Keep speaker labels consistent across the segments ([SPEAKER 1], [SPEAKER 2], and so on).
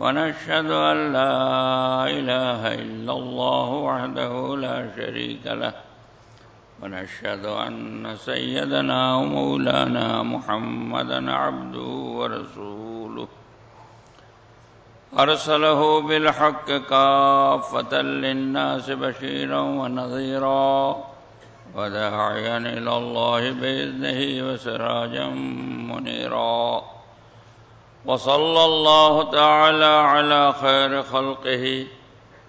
[SPEAKER 1] ونشهد أن لا إله إلا الله وحده لا شريك له. ونشهد أن سيدنا ومولانا محمدا عبده ورسوله. أرسله بالحق كافة للناس بشيرا ونظيرا وداعيا إلى الله بإذنه وسراجا منيرا. وصلى الله تعالى على خير خلقه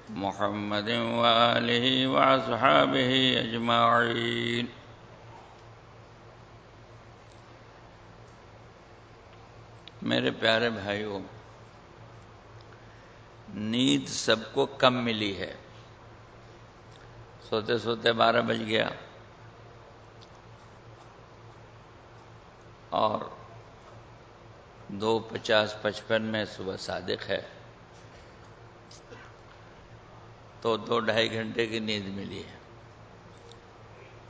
[SPEAKER 1] محمد وآله وأصحابه أجمعين. میرے پیارے بھائیوں، نیند سب کو کم ملی ہے۔ سوتے سوتے بارہ بج گیا۔ اور دو پچاس پچپن میں صبح صادق ہے۔ تو دو ڈھائی گھنٹے کی نیند ملی ہے۔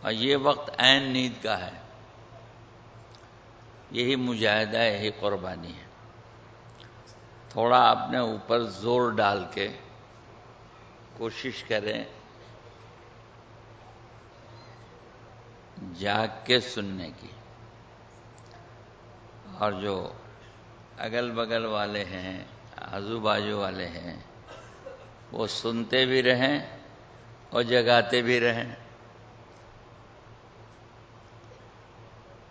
[SPEAKER 1] اور یہ وقت عین نیند کا ہے۔ یہی مجاہدہ، یہی قربانی ہے۔ تھوڑا اپنے اوپر زور ڈال کے کوشش کریں۔ جاگ کے سننے کی۔ اور جو اگل بگل والے ہیں آزو بازو والے ہیں، وہ سنتے بھی رہیں اور جگاتے بھی رہیں۔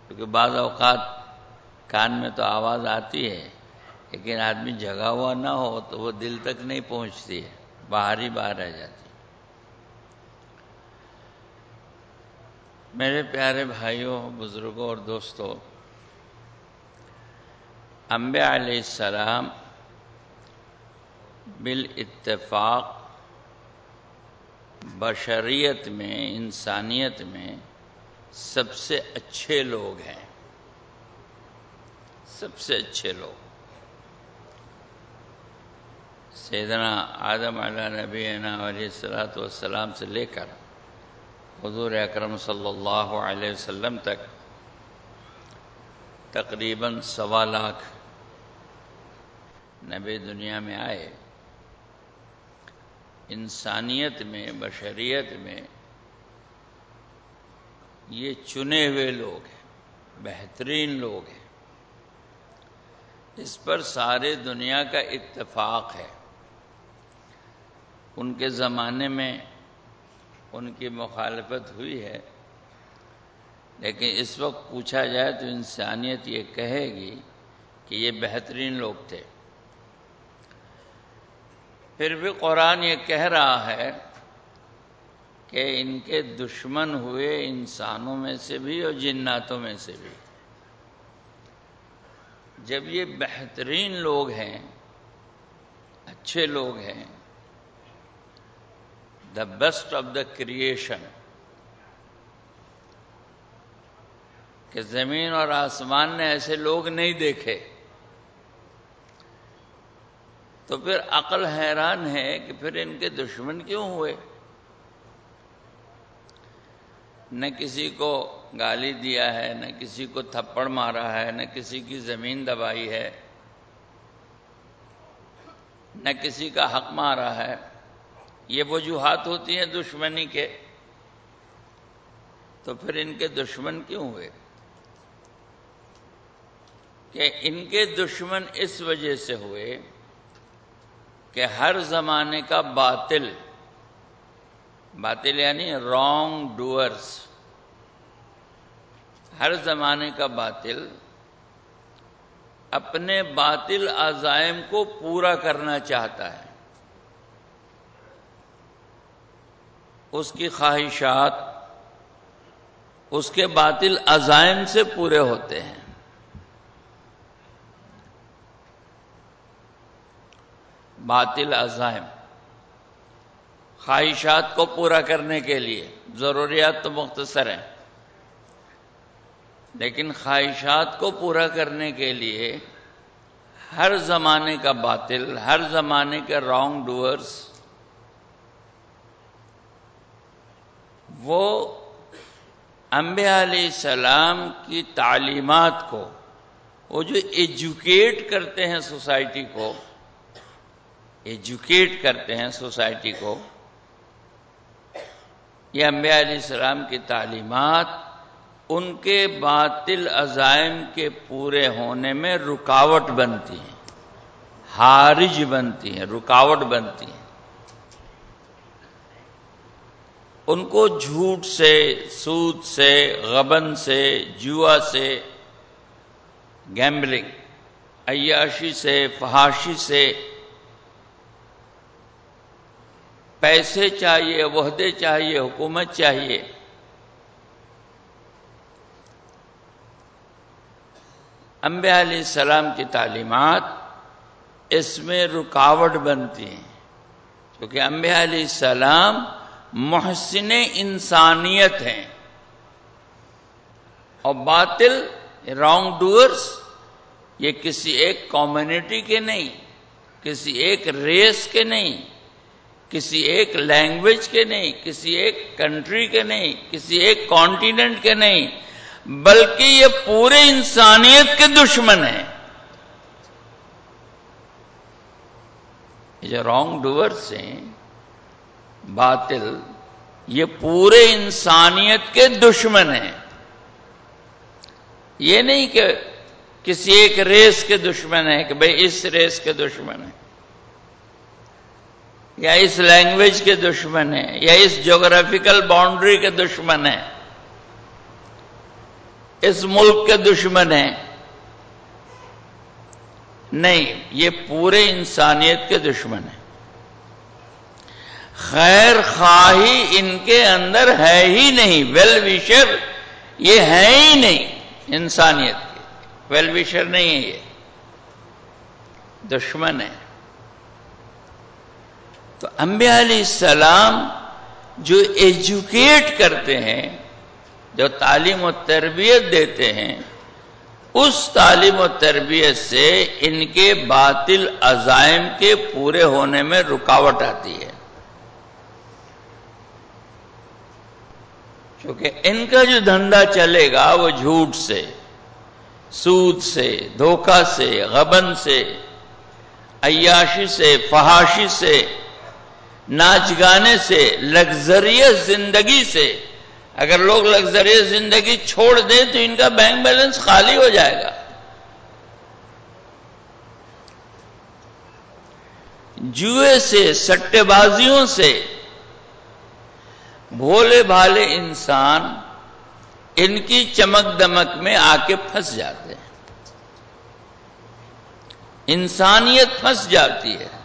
[SPEAKER 1] کیونکہ بعض اوقات کان میں تو آواز آتی ہے، لیکن آدمی جگا ہوا نہ ہو تو وہ دل تک نہیں پہنچتی ہے، باہر ہی باہر رہ جاتی میرے پیارے بھائیوں، بزرگوں اور دوستوں انبیاء علیہ السلام بالاتفاق بشریت میں، انسانیت میں سب سے اچھے لوگ ہیں۔ سب سے اچھے لوگ۔ سیدنا آدم علیہ نبی علیہ السلاۃ والسلام سے لے کر حضور اکرم صلی اللہ علیہ وسلم تک تقریباً سوا لاکھ نبی دنیا میں آئے، انسانیت میں، بشریت میں یہ چنے ہوئے لوگ ہیں، بہترین لوگ ہیں۔ اس پر سارے دنیا کا اتفاق ہے۔ ان کے زمانے میں ان کی مخالفت ہوئی ہے، لیکن اس وقت پوچھا جائے تو انسانیت یہ کہے گی کہ یہ بہترین لوگ تھے۔ پھر بھی قرآن یہ کہہ رہا ہے کہ ان کے دشمن ہوئے انسانوں میں سے بھی اور جناتوں میں سے بھی۔ جب یہ بہترین لوگ ہیں، اچھے لوگ ہیں the best of the creation کہ زمین اور آسمان نے ایسے لوگ نہیں دیکھے۔ تو پھر عقل حیران ہے کہ پھر ان کے دشمن کیوں ہوئے؟ نہ کسی کو گالی دیا ہے، نہ کسی کو تھپڑ مارا ہے، نہ کسی کی زمین دبائی ہے، نہ کسی کا حق مارا ہے۔ یہ وجوہات ہوتی ہیں دشمنی کے۔ تو پھر ان کے دشمن کیوں ہوئے؟ کہ ان کے دشمن اس وجہ سے ہوئے کہ ہر زمانے کا باطل باطل یعنی رانگ ڈوئرس ہر زمانے کا باطل اپنے باطل عزائم کو پورا کرنا چاہتا ہے۔ اس کی خواہشات، اس کے باطل عزائم سے پورے ہوتے ہیں۔ باطل عزائم، خواہشات کو پورا کرنے کے لیے ضروریات تو مختصر ہیں، لیکن خواہشات کو پورا کرنے کے لیے ہر زمانے کا باطل، ہر زمانے کے رانگ ڈوئرس وہ انبیاء علیہ السلام کی تعلیمات کو، وہ جو ایجوکیٹ کرتے ہیں سوسائٹی کو ایجوکیٹ کرتے ہیں سوسائٹی کو، یہ انبیاء علیہ السلام کی تعلیمات ان کے باطل عزائم کے پورے ہونے میں رکاوٹ بنتی ہیں ہارج بنتی ہیں، رکاوٹ بنتی ہیں۔ ان کو جھوٹ سے، سود سے، غبن سے، جوا سے، گیمبلنگ، عیاشی سے، فحاشی سے پیسے چاہیے وحدے چاہیے، حکومت چاہیے۔ انبیاء علیہ السلام کی تعلیمات اس میں رکاوٹ بنتی ہیں۔ کیونکہ انبیاء علیہ السلام محسن انسانیت ہیں۔ اور باطل رانگ ڈوئرس یہ کسی ایک کمیونٹی کے نہیں، کسی ایک ریس کے نہیں۔ کسی ایک لینگویج کے نہیں، کسی ایک کنٹری کے نہیں، کسی ایک کانٹیننٹ کے نہیں، بلکہ یہ پورے انسانیت کے دشمن ہیں۔ یہ جو رانگ ڈوورس ہیں، باطل، یہ پورے انسانیت کے دشمن ہیں۔ یہ نہیں کہ کسی ایک ریس کے دشمن ہے کہ بھئی اس ریس کے دشمن ہے یا اس لینگویج کے دشمن ہے یا اس جغرافیکل باؤنڈری کے دشمن ہے اس ملک کے دشمن ہیں۔ نہیں، یہ پورے انسانیت کے دشمن ہیں۔ خیر خواہی ان کے اندر ہے ہی نہیں ویل وشر یہ ہے ہی نہیں انسانیت کے۔ ویل وشر نہیں ہے یہ۔ دشمن ہے تو انبیاء علیہ السلام جو ایجوکیٹ کرتے ہیں، جو تعلیم و تربیت دیتے ہیں، اس تعلیم و تربیت سے ان کے باطل عزائم کے پورے ہونے میں رکاوٹ آتی ہے۔ کیونکہ ان کا جو دھندا چلے گا، وہ جھوٹ سے، سود سے، دھوکہ سے، غبن سے، عیاشی سے، فحاشی سے ناچ گانے سے لگزریس زندگی سے۔ اگر لوگ لگزری زندگی چھوڑ دیں تو ان کا بینک بیلنس خالی ہو جائے گا۔ جوئے سے، سٹے بازیوں سے۔ بھولے بھالے انسان ان کی چمک دمک میں آ کے پھنس جاتے ہیں۔ انسانیت پھنس جاتی ہے۔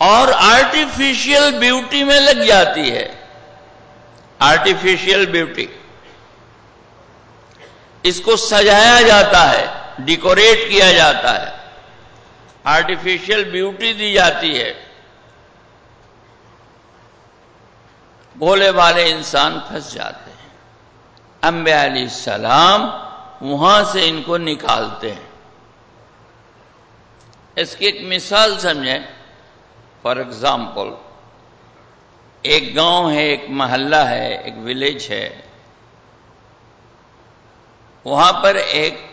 [SPEAKER 1] اور آرٹیفیشل بیوٹی میں لگ جاتی ہے۔ آرٹیفیشل بیوٹی اس کو سجایا جاتا ہے ڈیکوریٹ کیا جاتا ہے۔ آرٹیفیشل بیوٹی دی جاتی ہے۔ بھولے والے انسان پھنس جاتے ہیں۔ انبیاء علیہ السلام وہاں سے ان کو نکالتے ہیں۔ اس کی ایک مثال سمجھیں۔ فار ایگزامپل ایک گاؤں ہے، ایک محلہ ہے، ایک ولیج ہے۔ وہاں پر ایک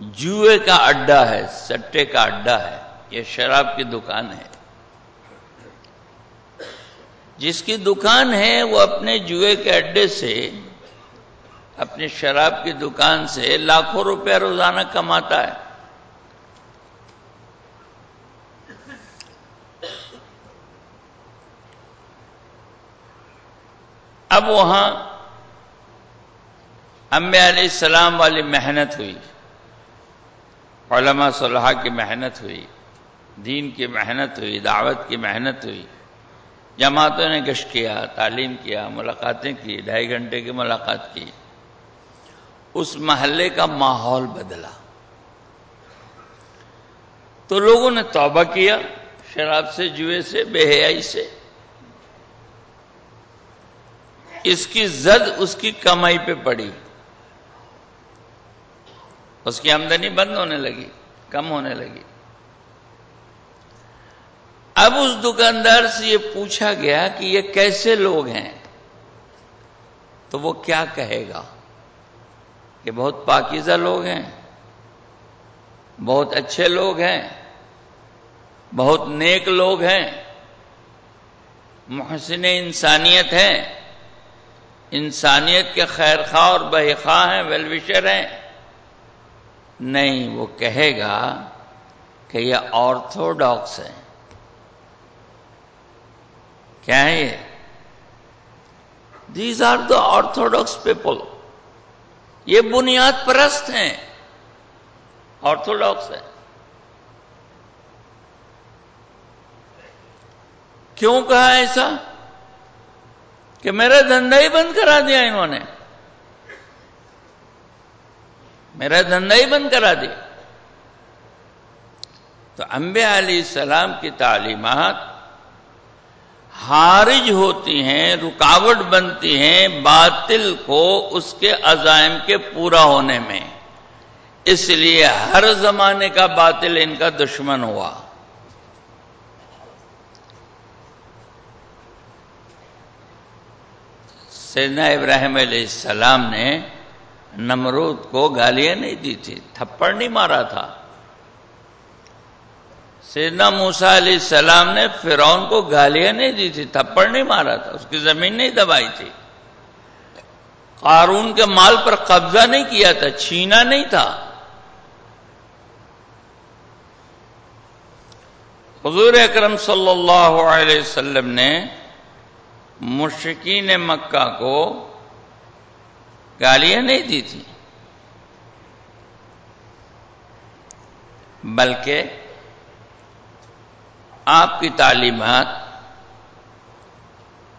[SPEAKER 1] جوئے کا اڈا ہے، سٹے کا اڈا ہے۔ یہ شراب کی دکان ہے۔ جس کی دکان ہے، وہ اپنے جوئے کے اڈے سے اپنی شراب کی دکان سے لاکھوں روپے روزانہ کماتا ہے۔ اب وہاں انبیاء علیہ السلام والی محنت ہوئی۔ علماء صلحہ کی محنت ہوئی، دین کی محنت ہوئی، دعوت کی محنت ہوئی۔ جماعتوں نے گشت کیا، تعلیم کیا، ملاقاتیں کی، ڈھائی گھنٹے کی ملاقات کی۔ اس محلے کا ماحول بدلا۔ تو لوگوں نے توبہ کیا، شراب سے، جوئے سے، بے حیائی سے۔ اس کی زد اس کی کمائی پہ پڑی۔ اس کی آمدنی بند ہونے لگی، کم ہونے لگی۔ اب اس دکاندار سے یہ پوچھا گیا کہ یہ کیسے لوگ ہیں؟ تو وہ کیا کہے گا؟ کہ بہت پاکیزہ لوگ ہیں، بہت اچھے لوگ ہیں، بہت نیک لوگ ہیں، محسن انسانیت ہیں۔ انسانیت کے خیر خواہ اور بہ خواہ ہیں ویلوشر ہیں۔ نہیں، وہ کہے گا کہ یہ آرتھوڈاکس ہیں۔ کیا ہے یہ؟ These are the orthodox people یہ بنیاد پرست ہیں۔ آرتھوڈاکس ہے کیوں کہا ایسا؟ کہ میرا دھندا ہی بند کرا دیا انہوں نے۔ میرا دھندا ہی بند کرا دیا۔ تو انبیاء علیہ السلام کی تعلیمات حارج ہوتی ہیں، رکاوٹ بنتی ہیں باطل کو اس کے عزائم کے پورا ہونے میں۔ اس لیے ہر زمانے کا باطل ان کا دشمن ہوا۔ سیدنا ابراہیم علیہ السلام نے نمرود کو گالیاں نہیں دی تھی، تھپڑ نہیں مارا تھا۔ سیدنا موسا علیہ السلام نے فرعون کو گالیاں نہیں دی تھی، تھپڑ نہیں مارا تھا، اس کی زمین نہیں دبائی تھی۔ قارون کے مال پر قبضہ نہیں کیا تھا، چھینا نہیں تھا۔ حضور اکرم صلی اللہ علیہ وسلم نے مشکین مکہ کو گالیاں نہیں دی تھی، بلکہ آپ کی تعلیمات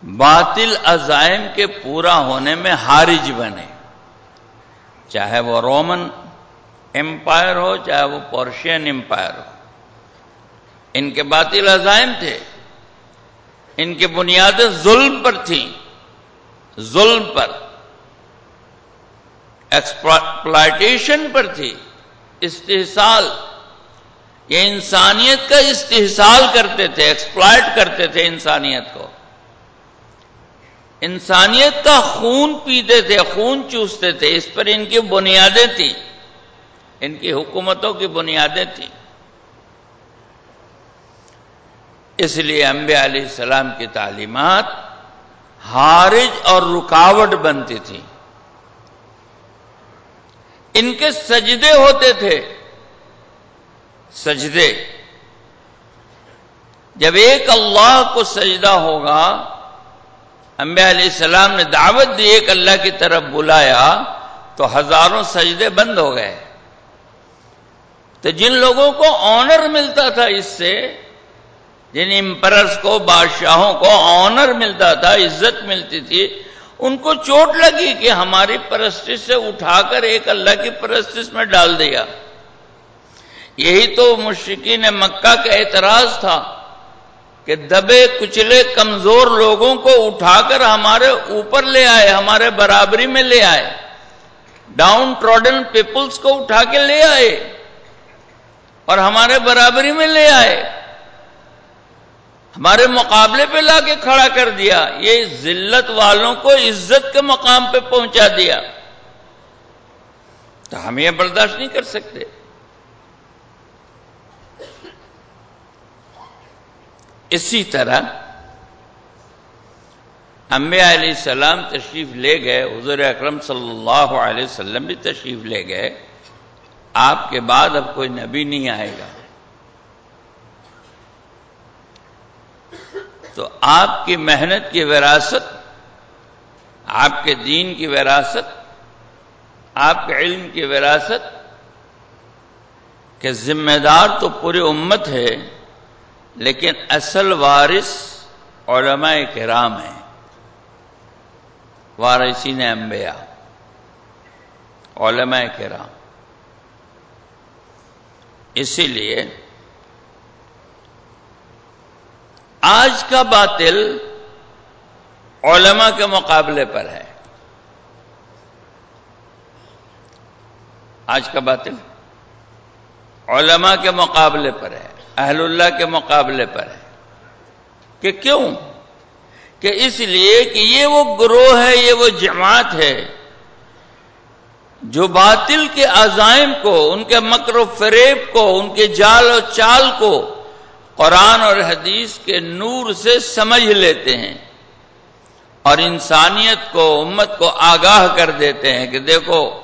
[SPEAKER 1] باطل عزائم کے پورا ہونے میں حارج بنے۔ چاہے وہ رومن امپائر ہو، چاہے وہ پورشین امپائر ہو، ان کے باطل عزائم تھے۔ ان کی بنیادیں ظلم پر تھیں۔ ظلم پر۔ ایکسپلائٹیشن پر تھی۔ استحصال۔ یہ انسانیت کا استحصال کرتے تھے ایکسپلائٹ کرتے تھے انسانیت کو۔ انسانیت کا خون پیتے تھے، خون چوستے تھے، اس پر ان کی بنیادیں تھیں۔ ان کی حکومتوں کی بنیادیں تھیں۔ اس لیے انبیاء علیہ السلام کی تعلیمات حارج اور رکاوٹ بنتی تھی ان کے سجدے ہوتے تھے۔ سجدے۔ جب ایک اللہ کو سجدہ ہوگا، انبیاء علیہ السلام نے دعوت دی، ایک اللہ کی طرف بلایا، تو ہزاروں سجدے بند ہو گئے۔ تو جن لوگوں کو آنر ملتا تھا اس سے جن امپرس کو، بادشاہوں کو آنر ملتا تھا، عزت ملتی تھی، ان کو چوٹ لگی کہ ہماری پرستش سے اٹھا کر ایک اللہ کی پرستش میں ڈال دیا۔ یہی تو مشرقین مکہ کا اعتراض تھا کہ دبے کچلے کمزور لوگوں کو اٹھا کر ہمارے اوپر لے آئے، ہمارے برابری میں لے آئے۔ ڈاؤن ٹروڈن پیپلز کو اٹھا کے لے آئے اور ہمارے برابری میں لے آئے۔ ہمارے مقابلے پہ لا کے کھڑا کر دیا، یہ ذلت والوں کو عزت کے مقام پہ پہنچا دیا۔ تو ہم یہ برداشت نہیں کر سکتے۔ اسی طرح انبیاء علیہ السلام تشریف لے گئے، حضور اکرم صلی اللہ علیہ وسلم بھی تشریف لے گئے۔ آپ کے بعد اب کوئی نبی نہیں آئے گا۔ تو آپ کی محنت کی وراثت، آپ کے دین کی وراثت، آپ کے علم کی وراثت کہ ذمہ دار تو پوری امت ہے، لیکن اصل وارث علماء کرام ہیں، وارثین انبیاء، علماء کرام۔ اسی لیے آج کا باطل علماء کے مقابلے پر ہے۔ آج کا باطل علماء کے مقابلے پر ہے، اہل اللہ کے مقابلے پر ہے۔ کہ کیوں؟ کہ اس لیے کہ یہ وہ گروہ ہے، یہ وہ جماعت ہے جو باطل کے عزائم کو، ان کے مکر و فریب کو، ان کے جال و چال کو قرآن اور حدیث کے نور سے سمجھ لیتے ہیں اور انسانیت کو، امت کو آگاہ کر دیتے ہیں کہ دیکھو،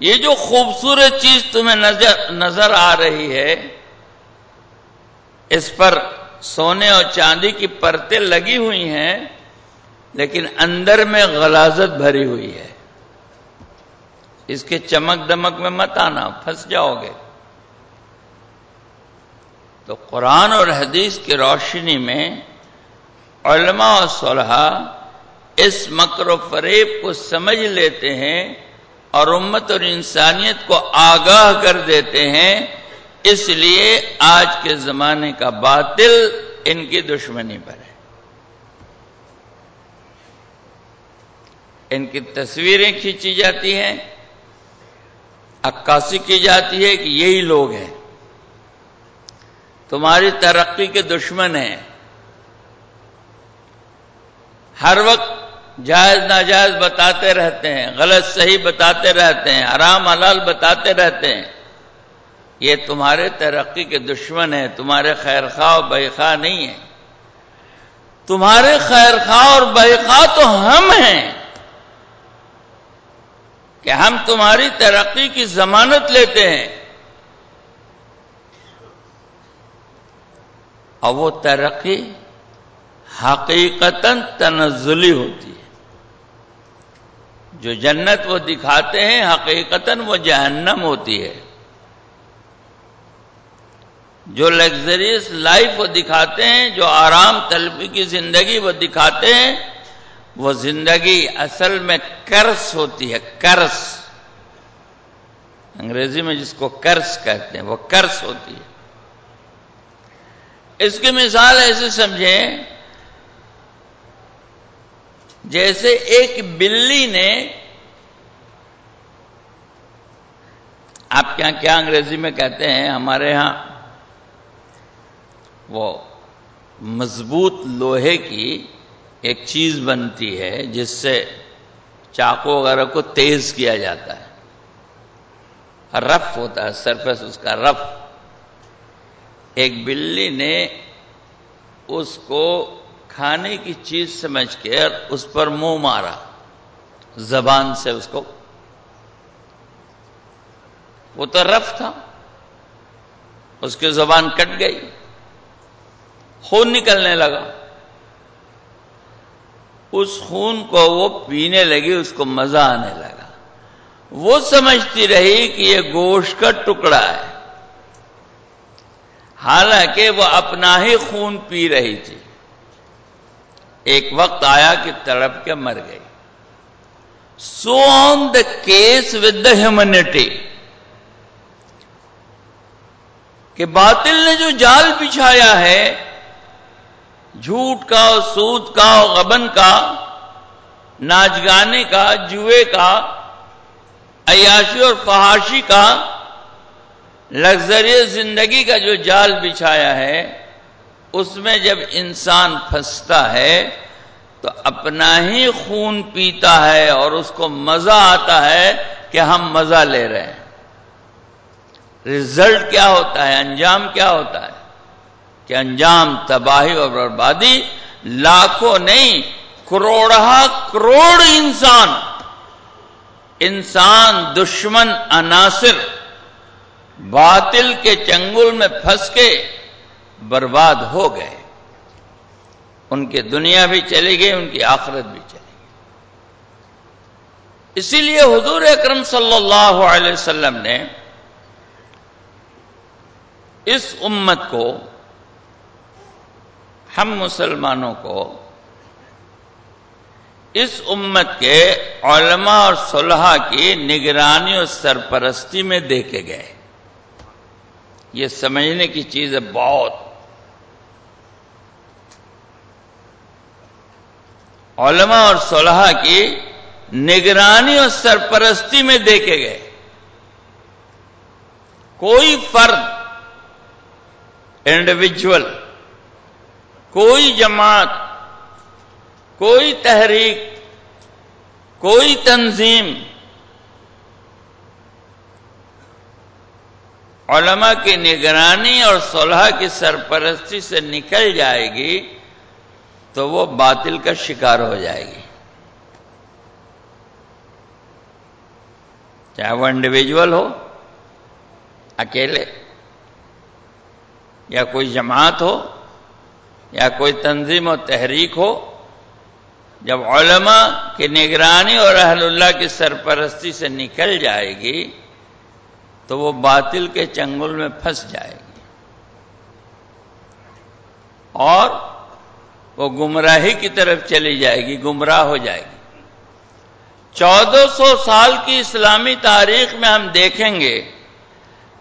[SPEAKER 1] یہ جو خوبصورت چیز تمہیں نظر نظر آ رہی ہے، اس پر سونے اور چاندی کی پرتیں لگی ہوئی ہیں، لیکن اندر میں غلازت بھری ہوئی ہے۔ اس کے چمک دمک میں مت آنا، پھنس جاؤ گے۔ تو قرآن اور حدیث کی روشنی میں علماء اور صلحہ اس مکر و فریب کو سمجھ لیتے ہیں اور امت اور انسانیت کو آگاہ کر دیتے ہیں، اس لیے آج کے زمانے کا باطل ان کی دشمنی پر ہے۔ ان کی تصویریں کھینچی جاتی ہیں، عکاسی کی جاتی ہے کہ یہی لوگ ہیں۔ تمہاری ترقی کے دشمن ہیں۔ ہر وقت جائز ناجائز بتاتے رہتے ہیں، غلط صحیح بتاتے رہتے ہیں آرام حلال بتاتے رہتے ہیں۔ یہ تمہارے ترقی کے دشمن ہیں، تمہارے خیر خواہ اور بے خواہ نہیں ہیں۔ تمہارے خیر خواہ اور بے خواہ تو ہم ہیں۔ کہ ہم تمہاری ترقی کی ضمانت لیتے ہیں۔ اور وہ ترقی حقیقت تنزلی ہوتی ہے۔ جو جنت وہ دکھاتے ہیں حقیقت وہ جہنم ہوتی ہے۔ جو لگزریس لائف وہ دکھاتے ہیں، جو آرام طلبی کی زندگی وہ دکھاتے ہیں، وہ زندگی اصل میں کرس ہوتی ہے، کرس۔ انگریزی میں جس کو کرس کہتے ہیں، وہ کرس ہوتی ہے۔ اس کی مثال ایسے سمجھیں، جیسے ایک بلی نے آپ کیا کیا انگریزی میں کہتے ہیں؟ ہمارے ہاں وہ مضبوط لوہے کی ایک چیز بنتی ہے، جس سے چاقو وغیرہ کو تیز کیا جاتا ہے۔ رف ہوتا ہے سرفس اس کا رف۔ ایک بلی نے اس کو کھانے کی چیز سمجھ کے اس پر منہ مارا، زبان سے اس کو۔ وہ تو رف تھا، اس کی زبان کٹ گئی، خون نکلنے لگا۔ اس خون کو وہ پینے لگی، اس کو مزہ آنے لگا۔ وہ سمجھتی رہی کہ یہ گوشت کا ٹکڑا ہے۔ حالانکہ وہ اپنا ہی خون پی رہی تھی۔ ایک وقت آیا کہ تڑپ کے مر گئی۔ So on the case with the humanity کہ باطل نے جو جال بچھایا ہے، جھوٹ کا، سود کا، غبن کا ناچ گانے کا، جوئے کا، عیاشی اور فحاشی کا لگزری زندگی کا جو جال بچھایا ہے، اس میں جب انسان پھنستا ہے، تو اپنا ہی خون پیتا ہے اور اس کو مزہ آتا ہے کہ ہم مزہ لے رہے ہیں۔ رزلٹ کیا ہوتا ہے؟ انجام کیا ہوتا ہے؟ کہ انجام تباہی اور بربادی لاکھوں نہیں کروڑہ کروڑ انسان انسان دشمن عناصر باطل کے چنگل میں پھنس کے برباد ہو گئے۔ ان کی دنیا بھی چلی گئی، ان کی آخرت بھی چلی گئی۔ اسی لیے حضور اکرم صلی اللہ علیہ وسلم نے اس امت کو، ہم مسلمانوں کو، اس امت کے علماء اور صلحہ کی نگرانی اور سرپرستی میں دیکھے گئے۔ یہ سمجھنے کی چیز ہے بہت۔ علماء اور صلحہ کی نگرانی اور سرپرستی میں دیکھے گئے۔ کوئی فرد انڈیویجول کوئی جماعت، کوئی تحریک، کوئی تنظیم علماء کی نگرانی اور صلح کی سرپرستی سے نکل جائے گی تو وہ باطل کا شکار ہو جائے گی۔ چاہے وہ انڈیویجول ہو، اکیلے، یا کوئی جماعت ہو، یا کوئی تنظیم و تحریک ہو، جب علماء کی نگرانی اور اہل اللہ کی سرپرستی سے نکل جائے گی تو وہ باطل کے چنگل میں پھنس جائے گی۔ اور وہ گمراہی کی طرف چلی جائے گی، گمراہ ہو جائے گی۔ چودہ سو سال کی اسلامی تاریخ میں ہم دیکھیں گے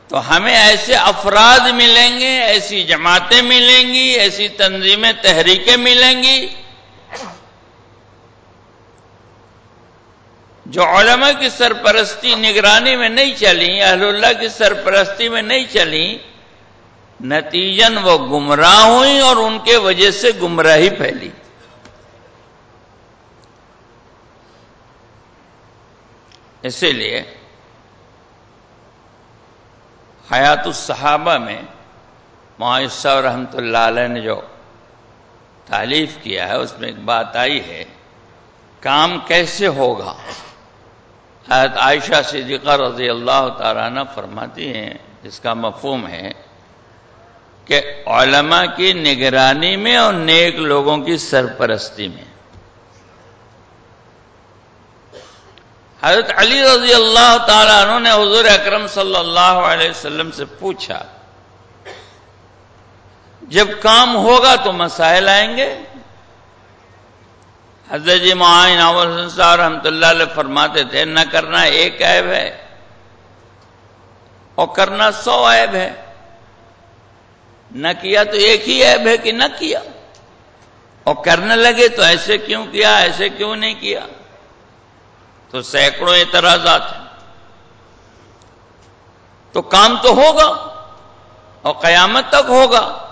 [SPEAKER 1] تو ہمیں ایسے افراد ملیں گے، ایسی جماعتیں ملیں گی، ایسی تنظیمیں، تحریکیں ملیں گی جو علماء کی سرپرستی نگرانی میں نہیں چلی اہل اللہ کی سرپرستی میں نہیں چلی نتیجن وہ گمراہ ہوئی اور ان کے وجہ سے گمراہی پھیلی۔ اسی لیے حیات الصحابہ میں معاشہ رحمت اللہ علیہ نے جو تعلیف کیا ہے، اس میں ایک بات آئی ہے، کام کیسے ہوگا؟ حضرت عائشہ صدیقہ رضی اللہ تعالیٰ عنہ فرماتی ہیں، جس کا مفہوم ہے کہ علماء کی نگرانی میں اور نیک لوگوں کی سرپرستی میں۔ حضرت علی رضی اللہ تعالیٰ عنہ نے حضور اکرم صلی اللہ علیہ وسلم سے پوچھا، جب کام ہوگا تو مسائل آئیں گے؟ حضرت جی معاین صاحب رحمت اللہ علیہ فرماتے تھے، نہ کرنا ایک عیب ہے اور کرنا سو عیب ہے۔ نہ کیا تو ایک ہی عیب ہے کہ نہ کیا۔ اور کرنے لگے تو ایسے کیوں کیا، ایسے کیوں نہیں کیا۔ تو سینکڑوں اعتراضات ہیں۔ تو کام تو ہوگا اور قیامت تک ہوگا۔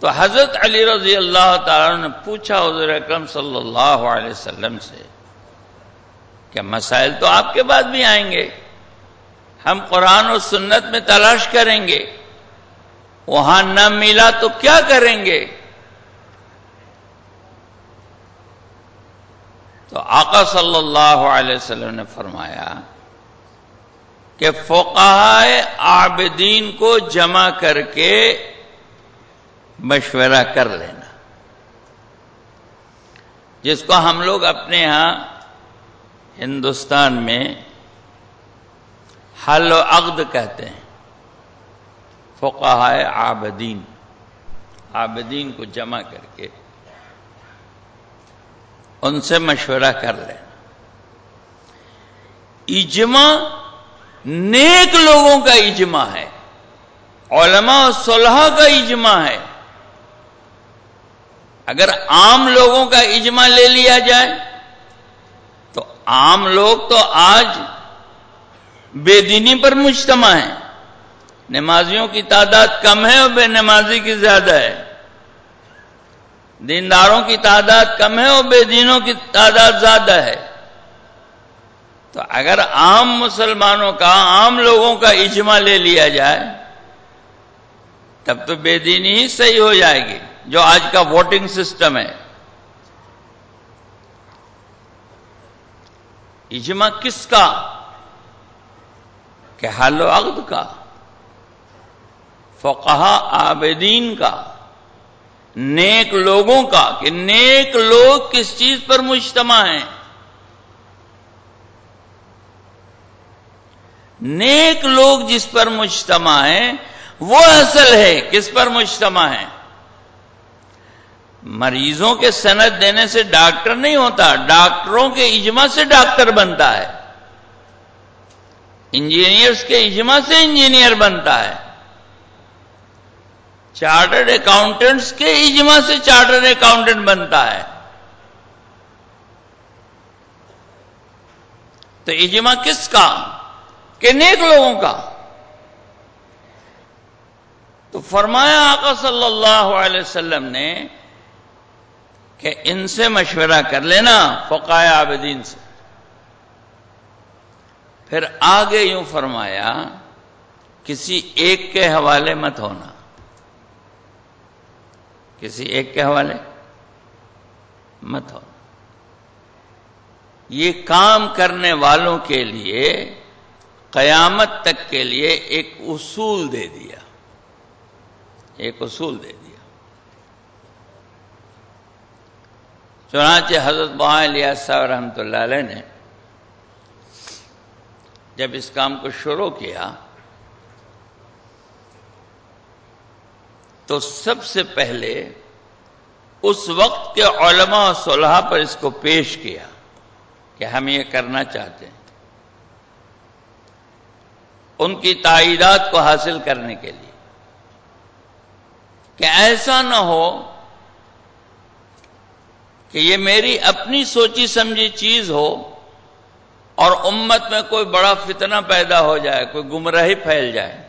[SPEAKER 1] تو حضرت علی رضی اللہ تعالیٰ نے پوچھا حضور اکرم صلی اللہ علیہ وسلم سے کہ مسائل تو آپ کے بعد بھی آئیں گے، ہم قرآن و سنت میں تلاش کریں گے، وہاں نہ ملا تو کیا کریں گے؟ تو آقا صلی اللہ علیہ وسلم نے فرمایا کہ فقہ عابدین کو جمع کر کے مشورہ کر لینا۔ جس کو ہم لوگ اپنے ہاں ہندوستان میں حل و عقد کہتے ہیں فقہ عابدین عابدین کو جمع کر کے ان سے مشورہ کر لینا۔ اجماع نیک لوگوں کا اجماع ہے، علماء صلحہ کا اجماع ہے۔ اگر عام لوگوں کا اجماع لے لیا جائے، تو عام لوگ تو آج بے دینی پر مجتمع ہیں۔ نمازیوں کی تعداد کم ہے اور بے نمازی کی زیادہ ہے۔ دینداروں کی تعداد کم ہے اور بے دینوں کی تعداد زیادہ ہے۔ تو اگر عام مسلمانوں کا، عام لوگوں کا اجماع لے لیا جائے، تب تو بے دینی ہی صحیح ہو جائے گی۔ جو آج کا ووٹنگ سسٹم ہے، اجماع کس کا؟ کہ حل و عقد کا فقہ عابدین کا، نیک لوگوں کا، کہ نیک لوگ کس چیز پر مجتمع ہیں؟ نیک لوگ جس پر مجتمع ہیں، وہ اصل ہے کس پر مجتمع ہے مریضوں کے سند دینے سے ڈاکٹر نہیں ہوتا، ڈاکٹروں کے اجماع سے ڈاکٹر بنتا ہے۔ انجینئرس کے اجماع سے انجینئر بنتا ہے۔ چارٹرڈ اکاؤنٹنٹس کے اجماع سے چارٹرڈ اکاؤنٹنٹ بنتا ہے۔ تو اجماع کس کا؟ کہ نیک لوگوں کا۔ تو فرمایا آقا صلی اللہ علیہ وسلم نے کہ ان سے مشورہ کر لینا فقائے عابدین سے۔ پھر آگے یوں فرمایا، کسی ایک کے حوالے مت ہونا۔ کسی ایک کے حوالے مت ہونا۔ یہ کام کرنے والوں کے لیے قیامت تک کے لیے ایک اصول دے دیا۔ ایک اصول دے دیا۔ چنانچہ حضرت بہان صاحب رحمۃ اللہ علیہ نے جب اس کام کو شروع کیا تو سب سے پہلے اس وقت کے علماء و صلحہ پر اس کو پیش کیا کہ ہم یہ کرنا چاہتے ہیں۔ ان کی تائیدات کو حاصل کرنے کے لیے کہ ایسا نہ ہو کہ یہ میری اپنی سوچی سمجھی چیز ہو اور امت میں کوئی بڑا فتنہ پیدا ہو جائے، کوئی گمراہی پھیل جائے۔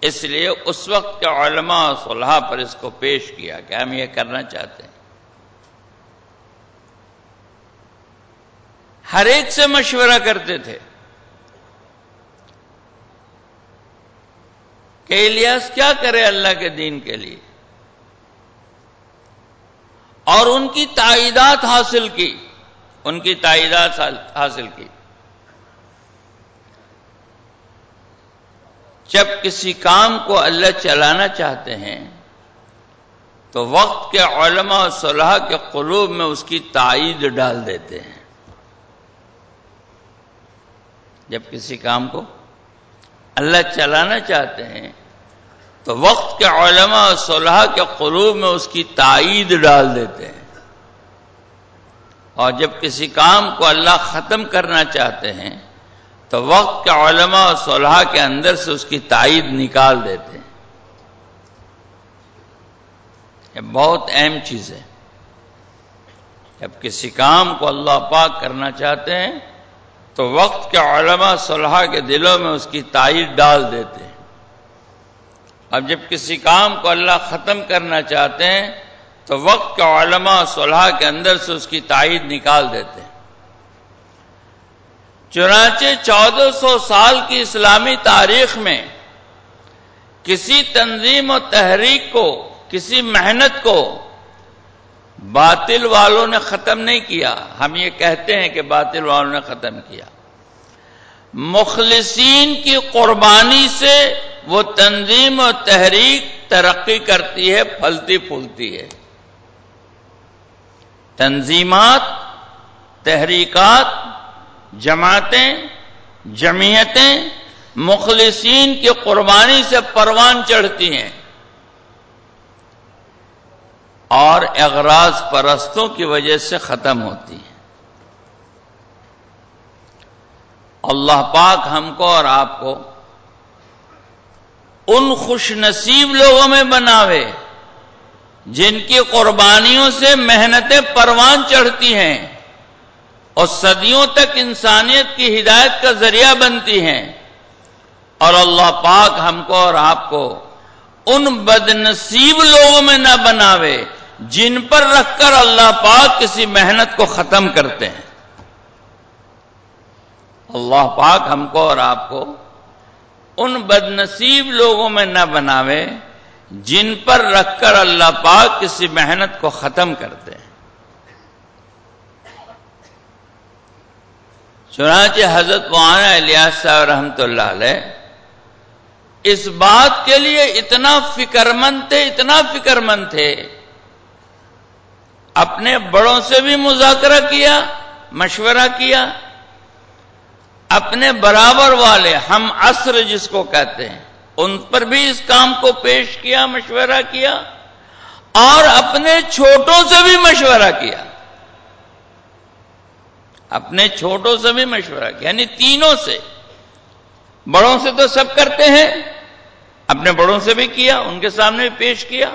[SPEAKER 1] اس لیے اس وقت کے علماء صلحہ پر اس کو پیش کیا کہ ہم یہ کرنا چاہتے ہیں۔ ہر ایک سے مشورہ کرتے تھے کہ الیاس کیا کرے اللہ کے دین کے لیے؟ اور ان کی تائیدات حاصل کی، ان کی تائیدات حاصل کی۔ جب کسی کام کو اللہ چلانا چاہتے ہیں، تو وقت کے علماء و صلاح کے قلوب میں اس کی تائید ڈال دیتے ہیں۔ جب کسی کام کو اللہ چلانا چاہتے ہیں تو وقت کے علماء و صلاح کے قلوب میں اس کی تائید ڈال دیتے ہیں۔ اور جب کسی کام کو اللہ ختم کرنا چاہتے ہیں، تو وقت کے علماء اور صلحہ کے اندر سے اس کی تائید نکال دیتے ہیں۔ یہ بہت اہم چیز ہے۔ جب کسی کام کو اللہ پاک کرنا چاہتے ہیں، تو وقت کے علماء صلحہ کے دلوں میں اس کی تائید ڈال دیتے ہیں۔ اب جب کسی کام کو اللہ ختم کرنا چاہتے ہیں، تو وقت کے علماء صلحہ کے اندر سے اس کی تائید نکال دیتے ہیں۔ چنانچہ چودہ سو سال کی اسلامی تاریخ میں کسی تنظیم و تحریک کو، کسی محنت کو باطل والوں نے ختم نہیں کیا۔ ہم یہ کہتے ہیں کہ باطل والوں نے ختم کیا۔ مخلصین کی قربانی سے وہ تنظیم و تحریک ترقی کرتی ہے، پھلتی پھولتی ہے۔ تنظیمات، تحریکات، جماعتیں، جمعیتیں مخلصین کی قربانی سے پروان چڑھتی ہیں۔ اور اغراض پرستوں کی وجہ سے ختم ہوتی ہیں۔ اللہ پاک ہم کو اور آپ کو ان خوش نصیب لوگوں میں بناوے، جن کی قربانیوں سے محنتیں پروان چڑھتی ہیں اور صدیوں تک انسانیت کی ہدایت کا ذریعہ بنتی ہیں۔ اور اللہ پاک ہم کو اور آپ کو ان بد نصیب لوگوں میں نہ بناوے جن پر رکھ کر اللہ پاک کسی محنت کو ختم کرتے ہیں۔ اللہ پاک ہم کو اور آپ کو ان بد نصیب لوگوں میں نہ بناوے جن پر رکھ کر اللہ پاک کسی محنت کو ختم کرتے ہیں۔ چنانچہ حضرت مولانا الیاس صاحب رحمت اللہ علیہ اس بات کے لیے اتنا فکر مند تھے، اتنا فکر مند تھے۔ اپنے بڑوں سے بھی مذاکرہ کیا، مشورہ کیا اپنے برابر والے، ہم عصر جس کو کہتے ہیں، ان پر بھی اس کام کو پیش کیا، مشورہ کیا، اور اپنے چھوٹوں سے بھی مشورہ کیا۔ اپنے چھوٹوں سے بھی مشورہ کیا یعنی تینوں سے۔ بڑوں سے تو سب کرتے ہیں، اپنے بڑوں سے بھی کیا، ان کے سامنے بھی پیش کیا،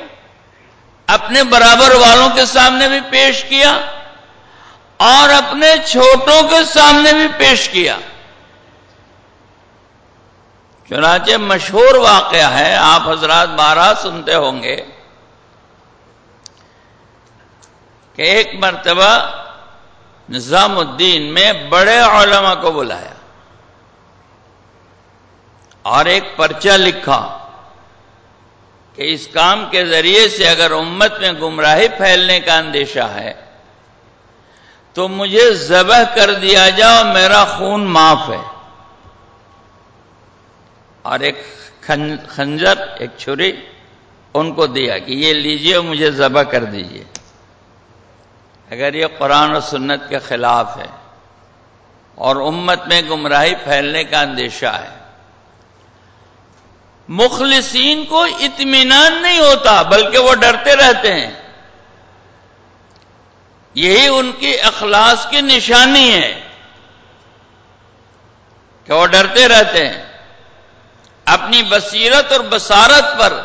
[SPEAKER 1] اپنے برابر والوں کے سامنے بھی پیش کیا، اور اپنے چھوٹوں کے سامنے بھی پیش کیا۔ چنانچہ مشہور واقعہ ہے، آپ حضرات بارہ سنتے ہوں گے کہ ایک مرتبہ نظام الدین میں بڑے علماء کو بلایا اور ایک پرچہ لکھا کہ اس کام کے ذریعے سے اگر امت میں گمراہی پھیلنے کا اندیشہ ہے تو مجھے ذبح کر دیا جاؤ میرا خون معاف ہے۔ اور ایک خنجر، ایک چھری ان کو دیا کہ یہ لیجیے مجھے ذبح کر دیجیے۔ اگر یہ قرآن و سنت کے خلاف ہے اور امت میں گمراہی پھیلنے کا اندیشہ ہے۔ مخلصین کو اطمینان نہیں ہوتا، بلکہ وہ ڈرتے رہتے ہیں۔ یہی ان کی اخلاص کی نشانی ہے کہ وہ ڈرتے رہتے ہیں۔ اپنی بصیرت اور بصارت پر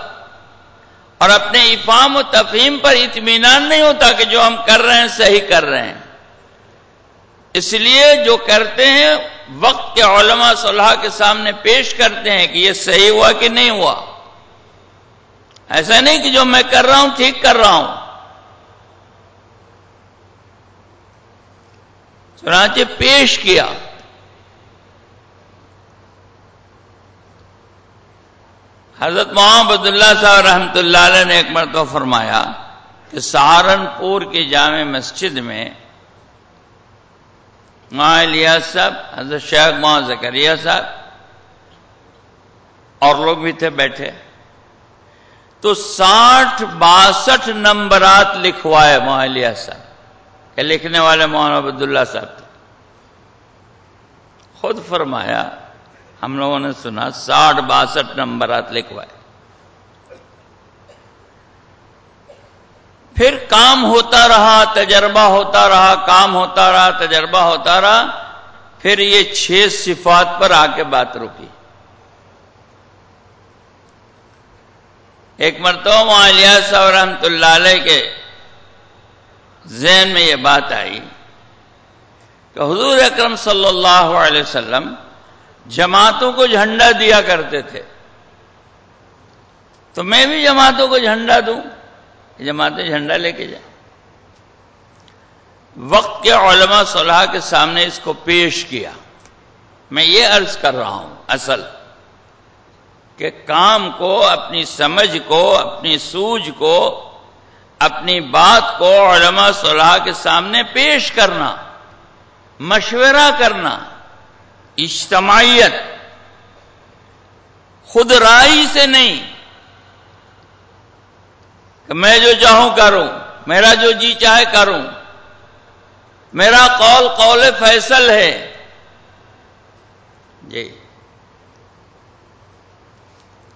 [SPEAKER 1] اور اپنے افام و تفہیم پر اطمینان نہیں ہوتا کہ جو ہم کر رہے ہیں صحیح کر رہے ہیں۔ اس لیے جو کرتے ہیں، وقت کے علماء صلاح کے سامنے پیش کرتے ہیں کہ یہ صحیح ہوا کہ نہیں ہوا۔ ایسا نہیں کہ جو میں کر رہا ہوں، ٹھیک کر رہا ہوں۔ چنانچہ پیش کیا۔ حضرت محمد اللہ صاحب رحمت اللہ علیہ نے ایک مرتبہ فرمایا کہ سہارنپور کی جامع مسجد میں لیا صاحب، حضرت شیخ ماں زکریہ صاحب اور لوگ بھی تھے بیٹھے۔ تو ساٹھ باسٹھ نمبرات لکھوائے معالیہ صاحب، کہ لکھنے والے مولانا عبداللہ صاحب تھے۔ خود فرمایا ہم لوگوں نے سنا ساٹھ باسٹھ نمبرات لکھوائے۔ پھر کام ہوتا رہا، تجربہ ہوتا رہا، کام ہوتا رہا، تجربہ ہوتا رہا، پھر یہ چھ صفات پر آ کے بات رکی۔ ایک مرتبہ معالیہ صاحب رحمت اللہ علیہ کے ذہن میں یہ بات آئی کہ حضور اکرم صلی اللہ علیہ وسلم جماعتوں کو جھنڈا دیا کرتے تھے۔ تو میں بھی جماعتوں کو جھنڈا دوں، جماعتیں جھنڈا لے کے جائیں۔ وقت کے علماء صلاح کے سامنے اس کو پیش کیا۔ میں یہ عرض کر رہا ہوں اصل کہ کام کو، اپنی سمجھ کو، اپنی سوج کو، اپنی بات کو علماء صلاح کے سامنے پیش کرنا، مشورہ کرنا اجتماعیت خود رائی سے نہیں کہ میں جو چاہوں کروں، میرا جو جی چاہے کروں۔ میرا قول قول فیصل ہے۔ جی۔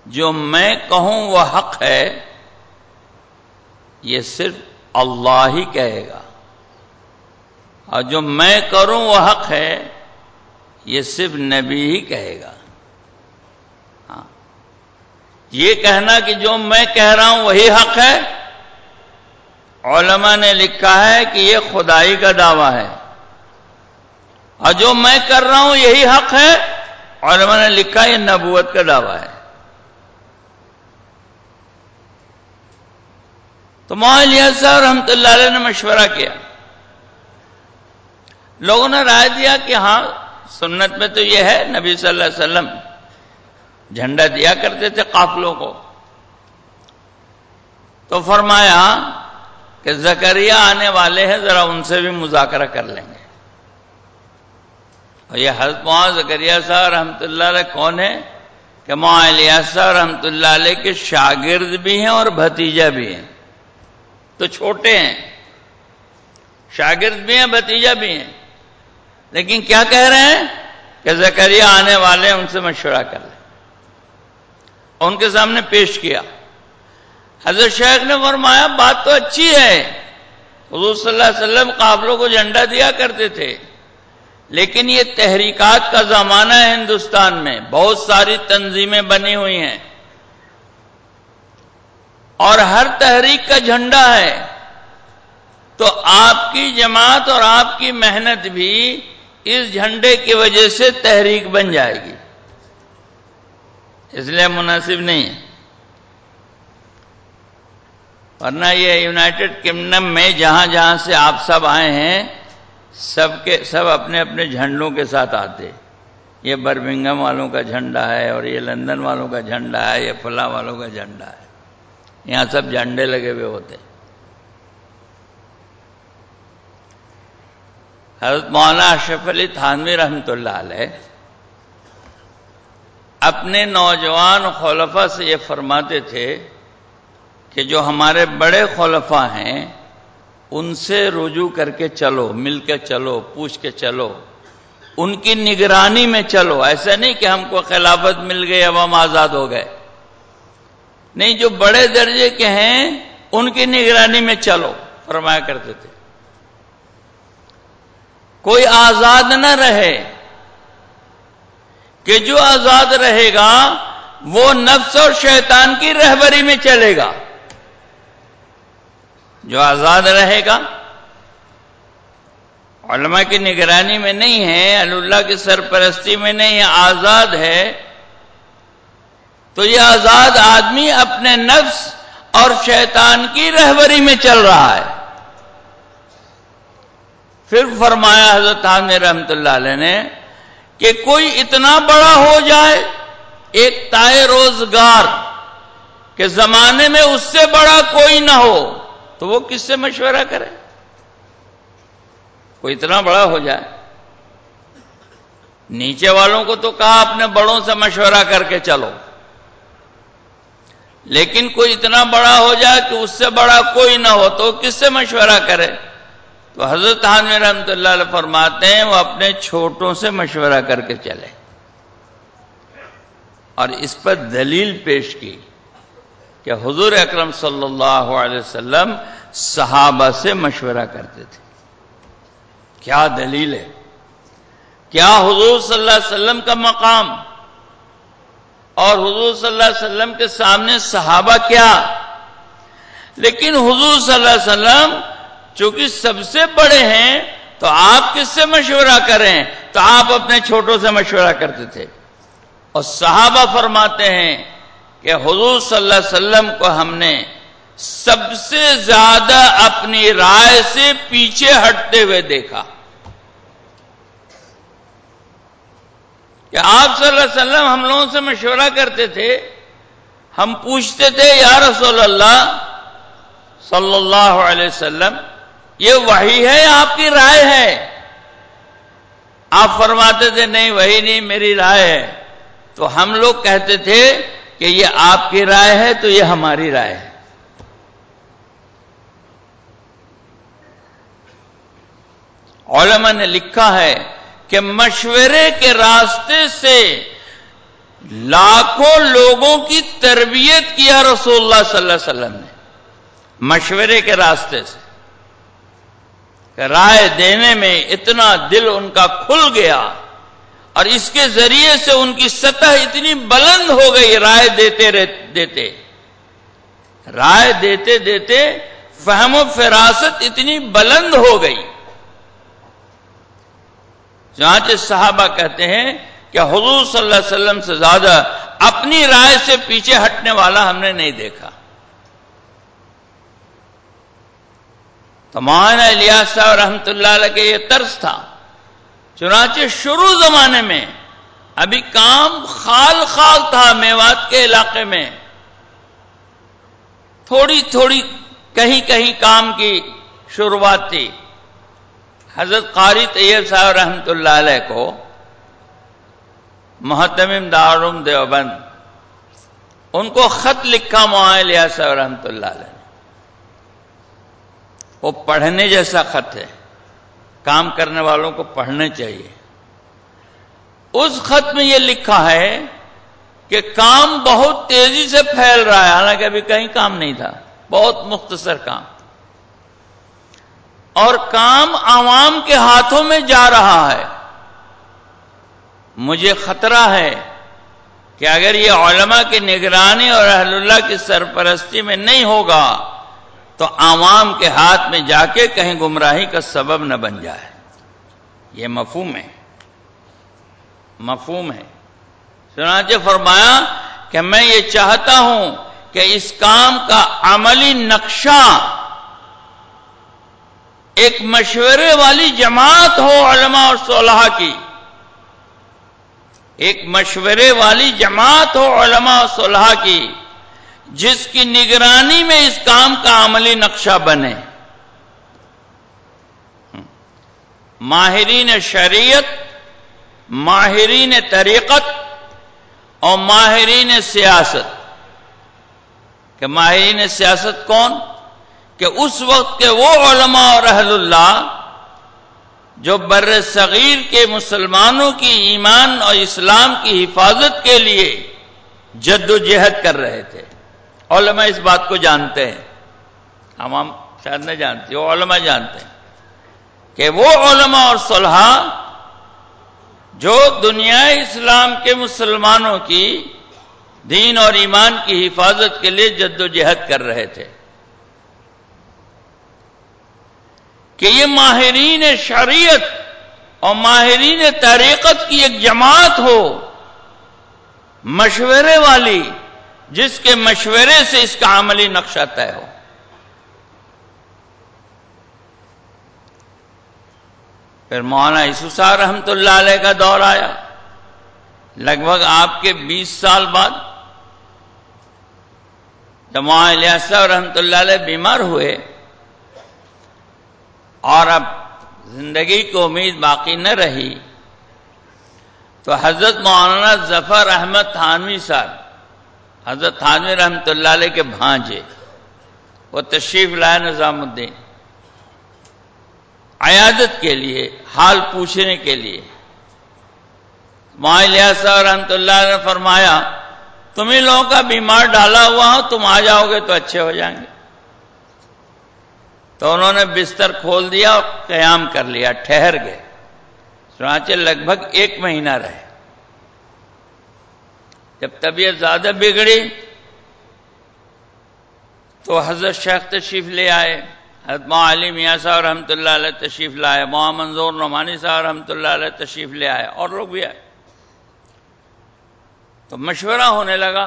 [SPEAKER 1] جو میں کہوں وہ حق ہے، یہ صرف اللہ ہی کہے گا۔ اور جو میں کروں وہ حق ہے یہ صرف نبی ہی کہے گا۔ ہاں۔ یہ کہنا کہ جو میں کہہ رہا ہوں وہی حق ہے۔ علماء نے لکھا ہے کہ یہ خدائی کا دعویٰ ہے۔ اور جو میں کر رہا ہوں یہی حق ہے۔ علماء نے لکھا یہ نبوت کا دعویٰ ہے۔ تو معلیہ صاحب رحمت اللہ علیہ نے مشورہ کیا۔ لوگوں نے رائے دیا کہ ہاں سنت میں تو یہ ہے، نبی صلی اللہ علیہ وسلم جھنڈا دیا کرتے تھے قافلوں کو۔ تو فرمایا کہ زکریہ آنے والے ہیں، ذرا ان سے بھی مذاکرہ کر لیں گے۔ اور یہ حضرت معاذ زکریہ صاحب رحمۃ اللہ علیہ کون ہے کہ معلیہ صاحب رحمۃ اللہ علیہ کے شاگرد بھی ہیں اور بھتیجا بھی ہیں۔ تو چھوٹے ہیں، شاگرد بھی ہیں بھتیجا بھی ہیں۔ لیکن کیا کہہ رہے ہیں کہ زکریہ آنے والے ان سے مشورہ کر لیں ان کے سامنے پیش کیا۔ حضرت شیخ نے فرمایا، بات تو اچھی ہے۔ حضور صلی اللہ علیہ وسلم قابلوں کو جھنڈا دیا کرتے تھے۔ لیکن یہ تحریکات کا زمانہ ہے ہندوستان میں۔ بہت ساری تنظیمیں بنی ہوئی ہیں۔ اور ہر تحریک کا جھنڈا ہے۔ تو آپ کی جماعت اور آپ کی محنت بھی اس جھنڈے کی وجہ سے تحریک بن جائے گی۔ اس لیے مناسب نہیں ہے۔ ورنہ یہ یونائٹڈ کنگڈم میں جہاں جہاں سے آپ سب آئے ہیں، سب کے، سب اپنے اپنے جھنڈوں کے ساتھ آتے۔ یہ برمنگم والوں کا جھنڈا ہے اور یہ لندن والوں کا جھنڈا ہے، یہ فلاں والوں کا جھنڈا ہے۔ یہاں سب جھنڈے لگے ہوئے ہوتے۔ حضرت مولانا اشرف علی تھانوی رحمت اللہ علیہ اپنے نوجوان خلفہ سے یہ فرماتے تھے کہ جو ہمارے بڑے خلفہ ہیں، ان سے رجوع کر کے چلو، مل کے چلو، پوچھ کے چلو، ان کی نگرانی میں چلو۔ ایسا نہیں کہ ہم کو خلافت مل گئی، اب ہم آزاد ہو گئے۔ نہیں، جو بڑے درجے کے ہیں، ان کی نگرانی میں چلو۔ فرمایا کرتے تھے۔ کوئی آزاد نہ رہے کہ جو آزاد رہے گا وہ نفس اور شیطان کی رہبری میں چلے گا جو آزاد رہے گا علماء کی نگرانی میں نہیں ہے، اللہ کی سرپرستی میں نہیں ہے، آزاد ہے تو یہ آزاد آدمی اپنے نفس اور شیطان کی رہبری میں چل رہا ہے۔ پھر فرمایا حضرت عامر رحمت اللہ علیہ نے کہ کوئی اتنا بڑا ہو جائے ایک تائے روزگار کہ زمانے میں اس سے بڑا کوئی نہ ہو تو وہ کس سے مشورہ کرے؟ کوئی اتنا بڑا ہو جائے۔ نیچے والوں کو تو کہا اپنے بڑوں سے مشورہ کر کے چلو۔ لیکن کوئی اتنا بڑا ہو جائے کہ اس سے بڑا کوئی نہ ہو تو کس سے مشورہ کرے؟ تو حضرت حامد رحمت اللہ علیہ فرماتے ہیں وہ اپنے چھوٹوں سے مشورہ کر کے چلے اور اس پر دلیل پیش کی کہ حضور اکرم صلی اللہ علیہ وسلم صحابہ سے مشورہ کرتے تھے۔ کیا دلیل ہے؟ کیا حضور صلی اللہ علیہ وسلم کا مقام اور حضور صلی اللہ علیہ وسلم کے سامنے صحابہ کیا؟ لیکن حضور صلی اللہ علیہ وسلم چونکہ سب سے بڑے ہیں تو آپ کس سے مشورہ کریں؟ تو آپ اپنے چھوٹوں سے مشورہ کرتے تھے۔ اور صحابہ فرماتے ہیں کہ حضور صلی اللہ علیہ وسلم کو ہم نے سب سے زیادہ اپنی رائے سے پیچھے ہٹتے ہوئے دیکھا۔ کہ آپ صلی اللہ علیہ وسلم ہم لوگوں سے مشورہ کرتے تھے، ہم پوچھتے تھے، یا رسول اللہ صلی اللہ علیہ وسلم یہ وہی ہے آپ کی رائے ہے؟ آپ فرماتے تھے، نہیں وہی نہیں، میری رائے ہے۔ تو ہم لوگ کہتے تھے کہ یہ آپ کی رائے ہے تو یہ ہماری رائے ہے۔ علماء نے لکھا ہے کہ مشورے کے راستے سے لاکھوں لوگوں کی تربیت کیا رسول اللہ صلی اللہ علیہ وسلم نے۔ مشورے کے راستے سے۔ کہ رائے دینے میں اتنا دل ان کا کھل گیا اور اس کے ذریعے سے ان کی سطح اتنی بلند ہو گئی رائے دیتے دیتے۔ رائے دیتے دیتے فہم و فراست اتنی بلند ہو گئی۔ چانچہ صحابہ کہتے ہیں کہ حضور صلی اللہ علیہ وسلم سے زیادہ اپنی رائے سے پیچھے ہٹنے والا ہم نے نہیں دیکھا۔ تو مولانا الیاس صاحب رحمت اللہ علیہ کے یہ طرز تھا۔ چنانچہ شروع زمانے میں، ابھی کام خال خال تھا میوات کے علاقے میں۔ تھوڑی تھوڑی کہیں کہیں کام کی شروعات تھی۔ حضرت قاری طیب صاحب رحمت اللہ علیہ کو محتم دارم دیوبند، ان کو خط لکھا معالیہ صاحب رحمت اللہ علیہ وہ پڑھنے جیسا خط ہے۔ کام کرنے والوں کو پڑھنے چاہیے۔ اس خط میں یہ لکھا ہے کہ کام بہت تیزی سے پھیل رہا ہے۔ حالانکہ ابھی کہیں کام نہیں تھا۔ بہت مختصر کام۔ اور کام عوام کے ہاتھوں میں جا رہا ہے۔ مجھے خطرہ ہے کہ اگر یہ علماء کی نگرانی اور اہل اللہ کی سرپرستی میں نہیں ہوگا تو عوام کے ہاتھ میں جا کے کہیں گمراہی کا سبب نہ بن جائے۔ یہ مفہوم ہے۔ مفہوم ہے۔ سنانچہ فرمایا کہ میں یہ چاہتا ہوں کہ اس کام کا عملی نقشہ ایک مشورے والی جماعت ہو علماء اور صلحہ کی۔ ایک مشورے والی جماعت ہو علماء اور صلحہ کی۔ جس کی نگرانی میں اس کام کا عملی نقشہ بنے۔ ماہرین شریعت، ماہرین طریقت اور ماہرین سیاست۔ کہ ماہرین سیاست کون؟ کہ اس وقت کے وہ علماء اور اہل اللہ جو بر صغیر کے مسلمانوں کی ایمان اور اسلام کی حفاظت کے لیے جد و جہد کر رہے تھے۔ علماء اس بات کو جانتے ہیں۔ ہم شاید نہیں جانتے، وہ علماء جانتے ہیں کہ وہ علماء اور صلحہ جو دنیا اسلام کے مسلمانوں کی دین اور ایمان کی حفاظت کے لیے جد و جہد کر رہے تھے۔ کہ یہ ماہرین شریعت اور ماہرین طریقت کی ایک جماعت ہو، مشورے والی جس کے مشورے سے اس کا عملی نقشہ طے ہو۔ پھر مولانا یسوسا رحمت اللہ علیہ کا دور آیا، لگ بھگ آپ کے بیس سال بعد۔ جب مولانا رحمت اللہ علیہ بیمار ہوئے اور اب زندگی کو امید باقی نہ رہی، تو حضرت مولانا ظفر احمد تھانوی صاحب حضرت تھانوی رحمت اللہ علیہ کے بھانجے، وہ تشریف لائے نظام الدین عیادت کے لیے، حال پوچھنے کے لیے۔ معلیہ صاحب رحمت اللہ نے فرمایا تمہیں لوگوں کا بیمار ڈالا ہوا ہو، تم آ جاؤ گے تو اچھے ہو جائیں گے۔ تو انہوں نے بستر کھول دیا اور قیام کر لیا، ٹھہر گئے۔ سنانچہ لگ بھگ ایک مہینہ رہے۔ جب طبیعت زیادہ بگڑی تو حضرت شیخ تشریف لے آئے۔ حضرت علی میاں صاحب رحمۃ اللہ علیہ تشریف لائے محمد منظور نعمانی صاحب رحمۃ اللہ علیہ تشریف لے آئے۔ اور لوگ بھی آئے۔ تو مشورہ ہونے لگا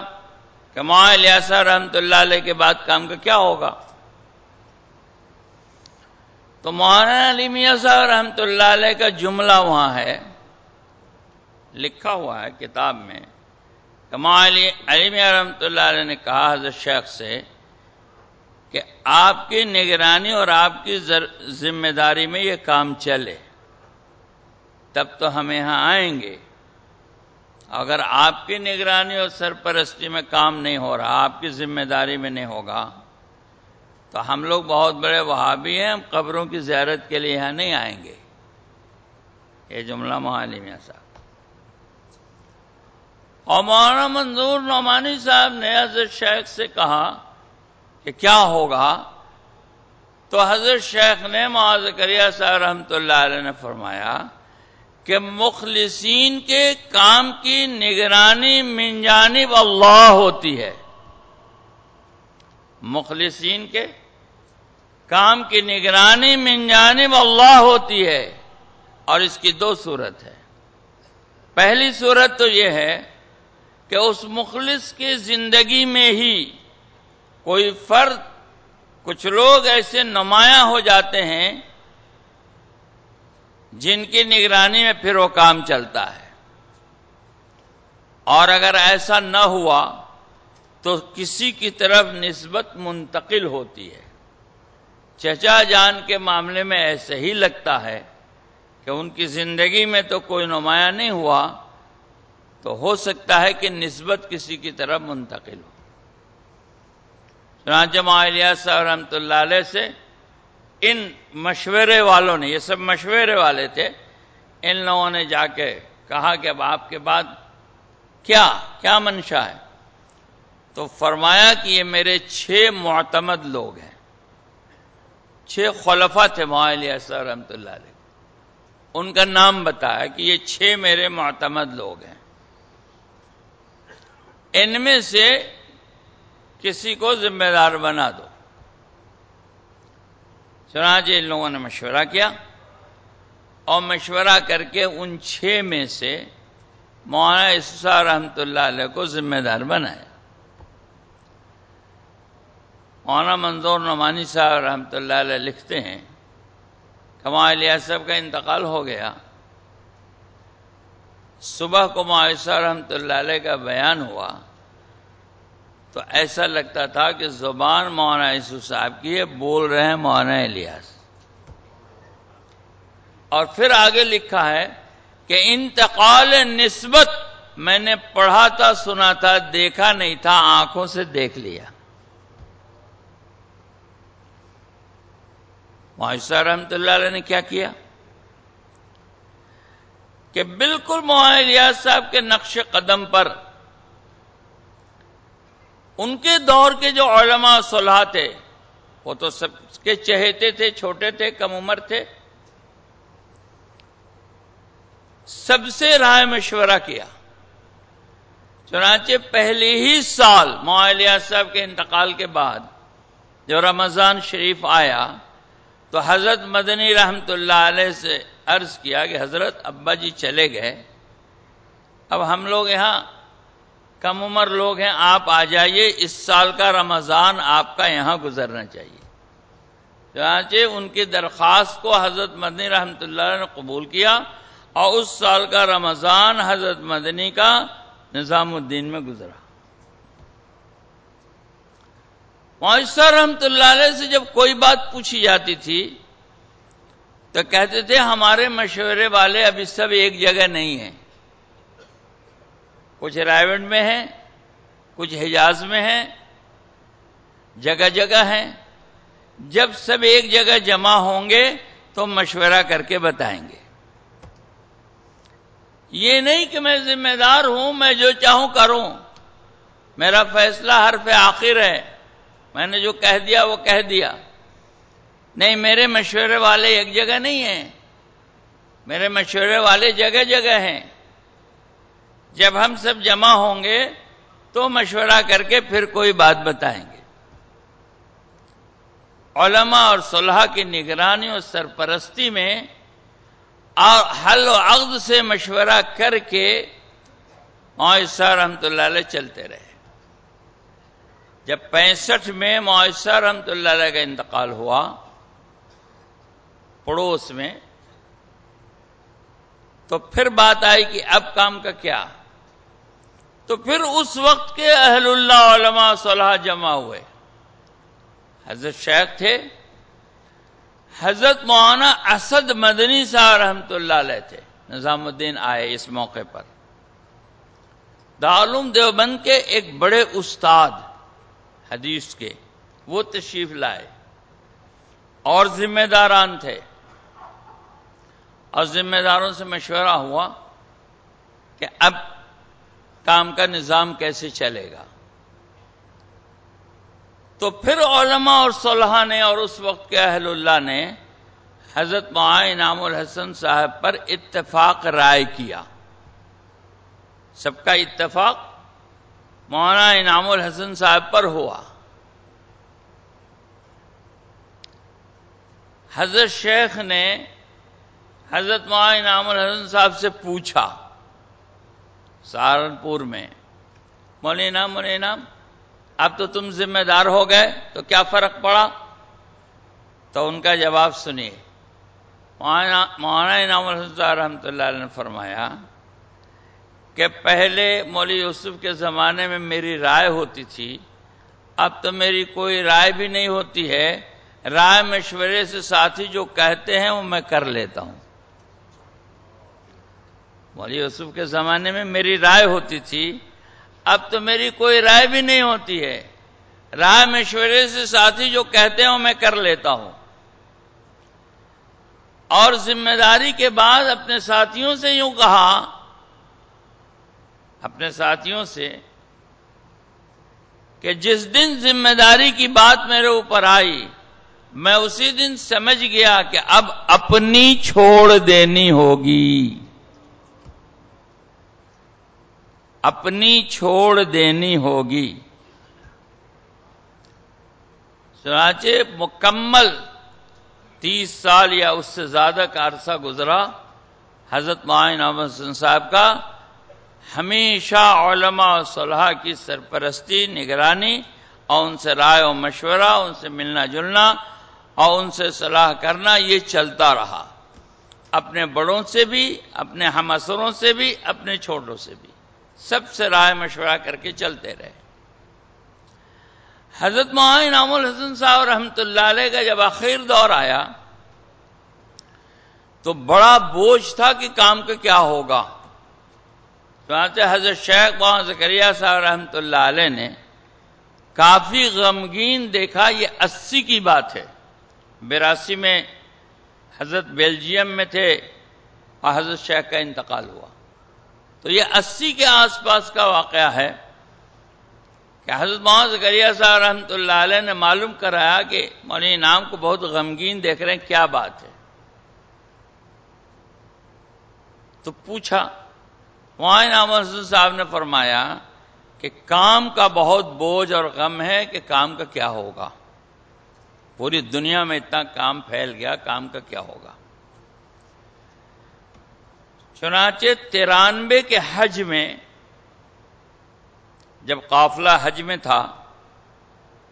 [SPEAKER 1] کہ معالیہ صاحب رحمۃ اللہ علیہ کے بعد کام کا کیا ہوگا؟ تو مولانا علی میاں صاحب رحمۃ اللہ علیہ کا جملہ وہاں ہے، لکھا ہوا ہے کتاب میں۔ کہ علی رحمۃ اللہ علیہ نے کہا حضرت شیخ سے کہ آپ کی نگرانی اور آپ کی ذمہ داری میں یہ کام چلے، تب تو ہم یہاں آئیں گے۔ اگر آپ کی نگرانی اور سرپرستی میں کام نہیں ہو رہا، آپ کی ذمہ داری میں نہیں ہوگا، تو ہم لوگ بہت بڑے وہابی ہیں، ہم قبروں کی زیارت کے لیے یہاں نہیں آئیں گے۔ یہ جملہ میں صاحب اور مولانا منظور نعمانی صاحب نے حضرت شیخ سے کہا کہ کیا ہوگا؟ تو حضرت شیخ نے معاذ کریہ صاحب رحمۃ اللہ علیہ نے فرمایا کہ مخلصین کے کام کی نگرانی من جانب اللہ ہوتی ہے۔ مخلصین کے کام کی نگرانی من جانب اللہ ہوتی ہے اور اس کی دو صورت ہے۔ پہلی صورت تو یہ ہے کہ اس مخلص کی زندگی میں ہی کوئی فرد، کچھ لوگ ایسے نمایاں ہو جاتے ہیں جن کی نگرانی میں پھر وہ کام چلتا ہے۔ اور اگر ایسا نہ ہوا تو کسی کی طرف نسبت منتقل ہوتی ہے۔ چچا جان کے معاملے میں ایسے ہی لگتا ہے کہ ان کی زندگی میں تو کوئی نمایاں نہیں ہوا۔ تو ہو سکتا ہے کہ نسبت کسی کی طرف منتقل ہو۔ چنانچہ معلیہ صاحب رحمۃ اللہ علیہ سے ان مشورے والوں نے، یہ سب مشورے والے تھے، ان لوگوں نے جا کے کہا کہ اب آپ کے بعد کیا کیا منشا ہے؟ تو فرمایا کہ یہ میرے چھ معتمد لوگ ہیں۔ چھ خلفہ تھے معلیہ صاحب رحمۃ اللہ علیہ۔ ان کا نام بتایا کہ یہ چھ میرے معتمد لوگ ہیں۔ ان میں سے کسی کو ذمہ دار بنا دو۔ چنانچہ ان لوگوں نے مشورہ کیا اور مشورہ کر کے ان چھ میں سے مولانا اسا رحمۃ اللہ علیہ کو ذمہ دار بنایا مولانا منظور نعمانی صاحب رحمۃ اللہ علیہ لکھتے ہیں، کمال صاحب کا انتقال ہو گیا۔ صبح کو معاشہ رحمۃ اللہ علیہ کا بیان ہوا، تو ایسا لگتا تھا کہ زبان مولانا عیسو صاحب کی ہے، بول رہے ہیں مولانا الیاس۔ اور پھر آگے لکھا ہے کہ انتقال نسبت، میں نے پڑھا تھا، سنا تھا، دیکھا نہیں تھا، آنکھوں سے دیکھ لیا۔ معاشہ رحمت اللہ علیہ نے کیا کیا؟ کہ بالکل مولانا الیاس صاحب کے نقش قدم پر ان کے دور کے جو علماء صلاح تھے، وہ تو سب کے چہتے تھے، چھوٹے تھے، کم عمر تھے، سب سے رائے مشورہ کیا۔ چنانچہ پہلے ہی سال معالیہ صاحب کے انتقال کے بعد جو رمضان شریف آیا، تو حضرت مدنی رحمت اللہ علیہ سے عرض کیا کہ حضرت ابا جی چلے گئے۔ اب ہم لوگ یہاں کم عمر لوگ ہیں، آپ آ جائیے، اس سال کا رمضان آپ کا یہاں گزرنا چاہیے۔ چنانچہ ان کی درخواست کو حضرت مدنی رحمت اللہ نے قبول کیا اور اس سال کا رمضان حضرت مدنی کا نظام الدین میں گزرا۔ معاشر رحمت اللہ علیہ سے جب کوئی بات پوچھی جاتی تھی تو کہتے تھے ہمارے مشورے والے ابھی سب ایک جگہ نہیں ہیں۔ کچھ رائےونڈ میں ہیں، کچھ حجاز میں ہیں، جگہ جگہ ہیں۔ جب سب ایک جگہ جمع ہوں گے تو مشورہ کر کے بتائیں گے۔ یہ نہیں کہ میں ذمہ دار ہوں، میں جو چاہوں کروں۔ میرا فیصلہ حرف آخر ہے۔ میں نے جو کہہ دیا وہ کہہ دیا۔ نہیں، میرے مشورے والے ایک جگہ نہیں ہیں۔ میرے مشورے والے جگہ جگہ ہیں۔ جب ہم سب جمع ہوں گے تو مشورہ کر کے پھر کوئی بات بتائیں گے۔ علماء اور صلحہ کی نگرانی اور سرپرستی میں حل و عقد سے مشورہ کر کے معاشہ رحمت اللہ علیہ چلتے رہے۔ جب پینسٹھ میں معاشہ رحمت اللہ علیہ کا انتقال ہوا پڑوس میں، تو پھر بات آئی کہ اب کام کا کیا؟ تو پھر اس وقت کے اہل اللہ علماء صلاح جمع ہوئے۔ حضرت شیخ تھے، حضرت مولانا اسد مدنی صاحب رحمت اللہ علیہ تھے۔ نظام الدین آئے اس موقع پر۔ دارالعلوم دیوبند کے ایک بڑے استاد حدیث کے، وہ تشریف لائے۔ اور ذمہ داران تھے۔ اور ذمہ داروں سے مشورہ ہوا کہ اب کام کا نظام کیسے چلے گا۔ تو پھر علماء اور صلحہ نے اور اس وقت کے اہل اللہ نے حضرت معائے انعام الحسن صاحب پر اتفاق رائے کیا۔ سب کا اتفاق مولانا انعام الحسن صاحب پر ہوا۔ حضرت شیخ نے حضرت معائے انعام الحسن صاحب سے پوچھا، سہارنپور میں مولینا مولینا اب تو تم ذمہ دار ہو گئے، تو کیا فرق پڑا؟ تو ان کا جواب سنیے۔ مولانا انعام الحمد رحمۃ اللہ علیہ نے فرمایا کہ پہلے مولوی یوسف کے زمانے میں میری رائے ہوتی تھی، اب تو میری کوئی رائے بھی نہیں ہوتی ہے۔ رائے مشورے سے ساتھی جو کہتے ہیں وہ میں کر لیتا ہوں۔ مولی یوسف کے زمانے میں میری رائے ہوتی تھی، اب تو میری کوئی رائے بھی نہیں ہوتی ہے۔ رائے مشورے سے ساتھی جو کہتے ہیں میں کر لیتا ہوں۔ اور ذمہ داری کے بعد اپنے ساتھیوں سے یوں کہا، اپنے ساتھیوں سے کہ جس دن ذمہ داری کی بات میرے اوپر آئی، میں اسی دن سمجھ گیا کہ اب اپنی چھوڑ دینی ہوگی۔ اپنی چھوڑ دینی ہوگی۔ چنانچہ مکمل تیس سال یا اس سے زیادہ کا عرصہ گزرا، حضرت معین احمد حسن صاحب کا۔ ہمیشہ علماء و صلاح کی سرپرستی، نگرانی، اور ان سے رائے و مشورہ، ان سے ملنا جلنا اور ان سے صلاح کرنا، یہ چلتا رہا۔ اپنے بڑوں سے بھی، اپنے ہم اثروں سے بھی، اپنے چھوٹوں سے بھی۔ سب سے رائے مشورہ کر کے چلتے رہے۔ حضرت معاہد نام الحسن صاحب رحمۃ اللہ علیہ کا جب آخر دور آیا، تو بڑا بوجھ تھا کہ کام کا کیا ہوگا۔ چنانچہ حضرت شیخ بہن زکریہ صاحب رحمۃ اللہ علیہ نے کافی غمگین دیکھا، یہ اسی کی بات ہے۔ بیراسی میں حضرت بیلجیم میں تھے اور حضرت شیخ کا انتقال ہوا۔ تو یہ اسی کے آس پاس کا واقعہ ہے کہ حضرت محمد زکریہ صاحب رحمۃ اللہ علیہ نے معلوم کرایا کہ مولوی نام کو بہت غمگین دیکھ رہے ہیں، کیا بات ہے؟ تو پوچھا وہاں نام صاحب نے فرمایا کہ کام کا بہت بوجھ اور غم ہے کہ کام کا کیا ہوگا؟ پوری دنیا میں اتنا کام پھیل گیا، کام کا کیا ہوگا؟ چنانچہ ترانوے کے حج میں جب قافلہ حج میں تھا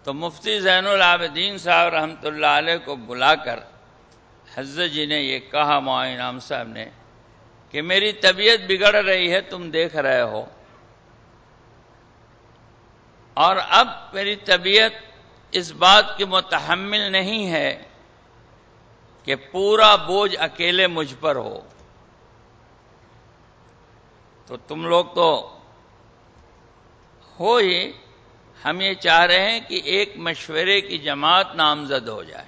[SPEAKER 1] تو مفتی زین العابدین صاحب رحمۃ اللہ علیہ کو بلا کر حضرت جی نے یہ کہا، معاون عام صاحب نے کہ میری طبیعت بگڑ رہی ہے، تم دیکھ رہے ہو۔ اور اب میری طبیعت اس بات کی متحمل نہیں ہے کہ پورا بوجھ اکیلے مجھ پر ہو۔ تو تم لوگ تو ہو ہی، ہم یہ چاہ رہے ہیں کہ ایک مشورے کی جماعت نامزد ہو جائے۔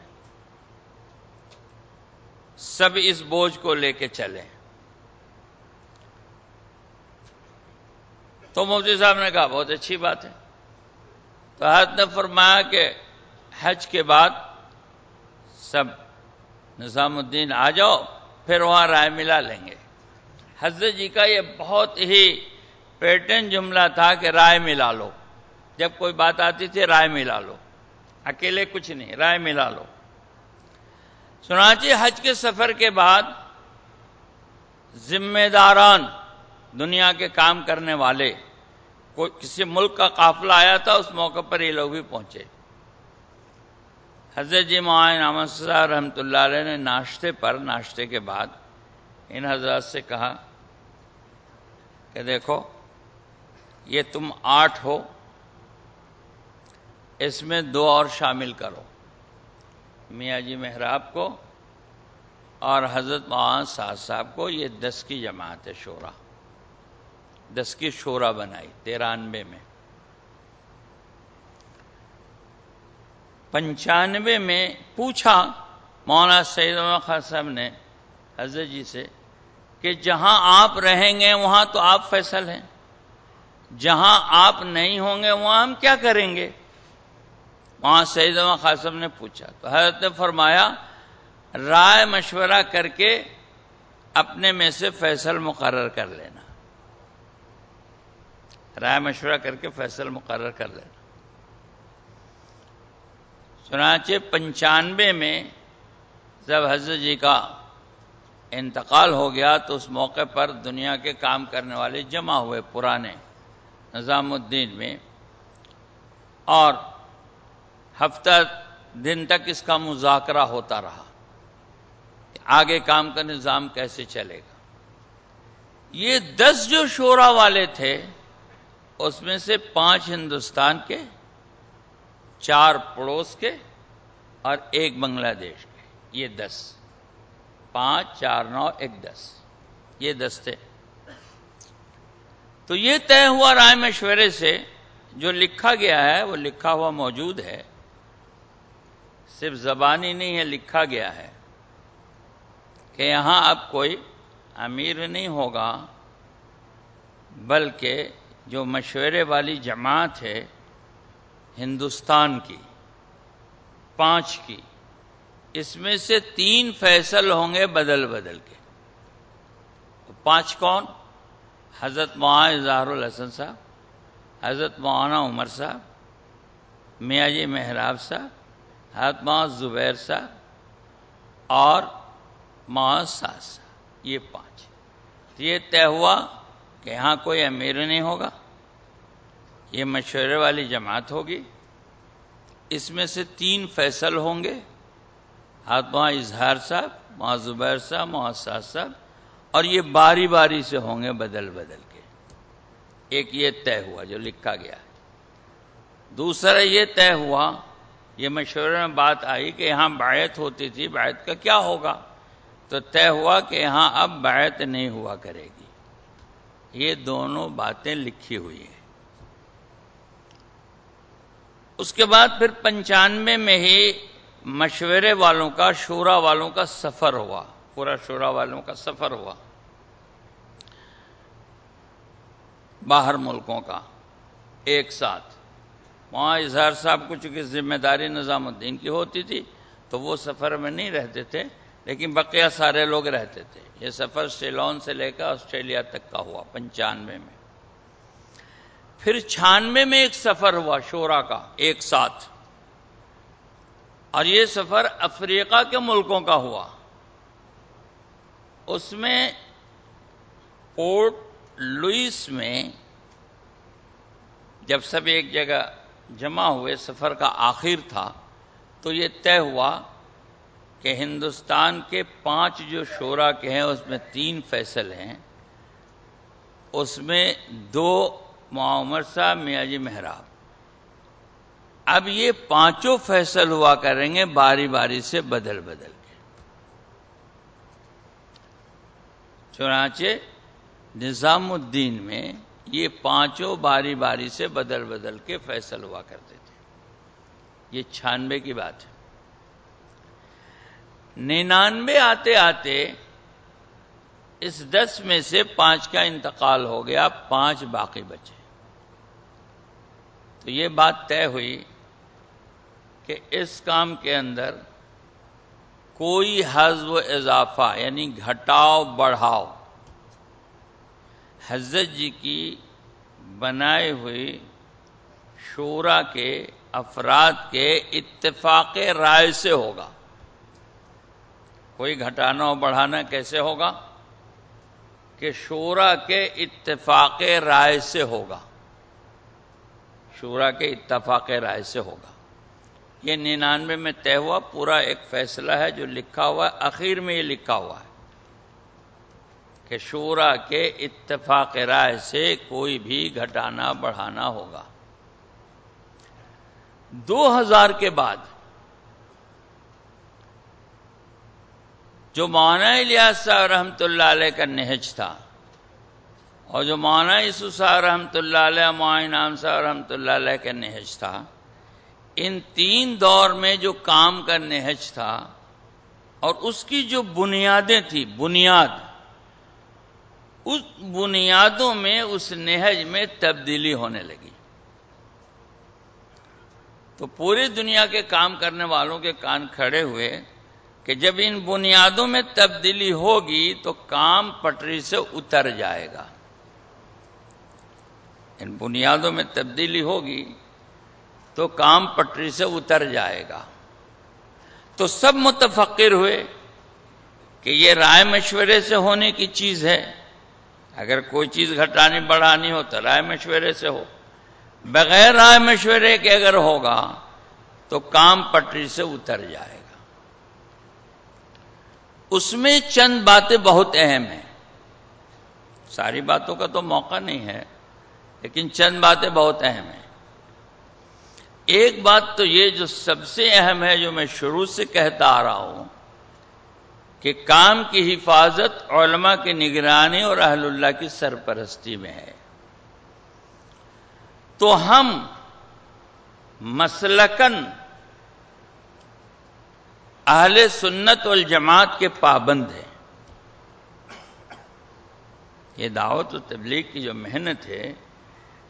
[SPEAKER 1] سب اس بوجھ کو لے کے چلیں۔ تو مفتی صاحب نے کہا، بہت اچھی بات ہے۔ تو حضرت نے فرمایا کہ حج کے بعد سب نظام الدین آ جاؤ، پھر وہاں رائے ملا لیں گے۔ حضرت جی کا یہ بہت ہی پیٹرن جملہ تھا کہ رائے ملا لو۔ جب کوئی بات آتی تھی رائے ملا لو۔ اکیلے کچھ نہیں، رائے ملا لو۔ سنانچہ حج کے سفر کے بعد ذمہ داران دنیا کے کام کرنے والے، کوئی کسی ملک کا قافلہ آیا تھا، اس موقع پر یہ لوگ بھی پہنچے۔ حضرت جی معاون احمد صاحب رحمۃ اللہ علیہ نے ناشتے پر، ناشتے کے بعد ان حضرات سے کہا کہ دیکھو، یہ تم آٹھ ہو، اس میں دو اور شامل کرو، میاں جی محراب کو اور حضرت معاذ صاحب صاحب کو، یہ دس کی جماعت ہے، شورا۔ دس کی شورا بنائی تیرانوے میں۔ پنچانوے میں پوچھا، مولانا سید خان صاحب نے حضرت جی سے کہ جہاں آپ رہیں گے وہاں تو آپ فیصل ہیں۔ جہاں آپ نہیں ہوں گے وہاں ہم کیا کریں گے؟ وہاں سید خاصم نے پوچھا۔ تو حضرت نے فرمایا، رائے مشورہ کر کے اپنے میں سے فیصل مقرر کر لینا۔ رائے مشورہ کر کے فیصل مقرر کر لینا۔ چنانچہ پنچانوے میں جب حضرت جی کا انتقال ہو گیا تو اس موقع پر دنیا کے کام کرنے والے جمع ہوئے پرانے نظام الدین میں۔ اور ہفتہ دن تک اس کا مذاکرہ ہوتا رہا۔ آگے کام کا نظام کیسے چلے گا؟ یہ دس جو شورا والے تھے، اس میں سے پانچ ہندوستان کے، چار پڑوس کے اور ایک بنگلہ دیش کے۔ یہ دس۔ پانچ، چار، نو، ایک، دس۔ یہ دس تھے۔ تو یہ طے ہوا رائے مشورے سے، جو لکھا گیا ہے، وہ لکھا ہوا موجود ہے۔ صرف زبانی نہیں ہے، لکھا گیا ہے۔ کہ یہاں اب کوئی امیر نہیں ہوگا، بلکہ جو مشورے والی جماعت ہے، ہندوستان کی، پانچ کی۔ اس میں سے تین فیصل ہوں گے بدل بدل کے۔ پانچ کون؟ حضرت مولانا اظہار الحسن صاحب، حضرت مولانا عمر صاحب میاں جی محراب صاحب، حضرت مولانا زبیر صاحب اور مولانا ساز صاحب۔ یہ پانچ۔ یہ طے ہوا کہ یہاں کوئی امیر نہیں ہوگا، یہ مشورے والی جماعت ہوگی۔ اس میں سے تین فیصل ہوں گے۔ ہاتھ وہاں اظہار صاحب، وہاں زبیر صاحب، وہاں ساز صاحب، اور یہ باری باری سے ہوں گے بدل بدل کے۔ ایک یہ طے ہوا جو لکھا گیا۔ دوسرا یہ طے ہوا، یہ مشورے میں بات آئی کہ یہاں باعت ہوتی تھی باعت کا کیا ہوگا؟ تو طے ہوا کہ یہاں اب باعت نہیں ہوا کرے گی۔ یہ دونوں باتیں لکھی ہوئی ہیں۔ اس کے بعد پھر پنچانوے میں ہی مشورے والوں کا، شورا والوں کا سفر ہوا۔ پورا شورا والوں کا سفر ہوا۔ باہر ملکوں کا، ایک ساتھ۔ وہاں اظہار صاحب کو چونکہ ذمہ داری نظام الدین کی ہوتی تھی، تو وہ سفر میں نہیں رہتے تھے، لیکن بقیہ سارے لوگ رہتے تھے۔ یہ سفر سیلون سے لے کر آسٹریلیا تک کا ہوا، پنچانوے میں۔ پھر چھانوے میں ایک سفر ہوا، شورا کا، ایک ساتھ۔ اور یہ سفر افریقہ کے ملکوں کا ہوا۔ اس میں پورٹ لوئس میں جب سب ایک جگہ جمع ہوئے، سفر کا آخر تھا، تو یہ طے ہوا کہ ہندوستان کے پانچ جو شعرا کے ہیں، اس میں تین فیصل ہیں۔ اس میں دو معمر صاحب میاں جی محراب۔ اب یہ پانچوں فیصل ہوا کریں گے، باری باری سے بدل بدل کے۔ چنانچہ نظام الدین میں یہ پانچوں باری باری سے بدل بدل کے فیصل ہوا کرتے تھے۔ یہ چھانوے کی بات ہے۔ ننانوے آتے آتے اس دس میں سے پانچ کا انتقال ہو گیا، پانچ باقی بچے۔ تو یہ بات طے ہوئی کہ اس کام کے اندر کوئی حزب و اضافہ یعنی گھٹاؤ، بڑھاؤ۔ حضرت جی کی بنائے ہوئی شورا کے افراد کے اتفاق رائے سے ہوگا۔ کوئی گھٹانا اور بڑھانا کیسے ہوگا؟ کہ شورا کے اتفاق رائے سے ہوگا۔ شورا کے اتفاق رائے سے ہوگا۔ یہ ننانوے میں طے ہوا، پورا ایک فیصلہ ہے جو لکھا ہوا ہے، اخیر میں یہ لکھا ہوا ہے کہ شورا کے اتفاق رائے سے کوئی بھی گھٹانا بڑھانا ہوگا۔ دو ہزار کے بعد جو مولانا الیاس صاحب رحمت اللہ علیہ کا نہج تھا اور جو مولانا یسو صاحب رحمت اللہ علیہ معائنام صاحب رحمت اللہ علیہ کا نہج تھا ان تین دور میں جو کام کا نہج تھا اور اس کی جو بنیادیں تھیں بنیاد، اس بنیادوں میں اس نہج میں تبدیلی ہونے لگی۔ تو پوری دنیا کے کام کرنے والوں کے کان کھڑے ہوئے کہ جب ان بنیادوں میں تبدیلی ہوگی تو کام پٹری سے اتر جائے گا۔ ان بنیادوں میں تبدیلی ہوگی تو کام پٹری سے اتر جائے گا۔ تو سب متفقر ہوئے کہ یہ رائے مشورے سے ہونے کی چیز ہے۔ اگر کوئی چیز گھٹانی بڑھانی ہو تو رائے مشورے سے ہو۔ بغیر رائے مشورے کے اگر ہوگا تو کام پٹری سے اتر جائے گا۔ اس میں چند باتیں بہت اہم ہیں۔ ساری باتوں کا تو موقع نہیں ہے، لیکن چند باتیں بہت اہم ہیں۔ ایک بات تو یہ جو سب سے اہم ہے، جو میں شروع سے کہتا آ رہا ہوں، کہ کام کی حفاظت علماء کی نگرانی اور اہل اللہ کی سرپرستی میں ہے۔ تو ہم مسلکن اہل سنت والجماعت کے پابند ہیں۔ یہ دعوت و تبلیغ کی جو محنت ہے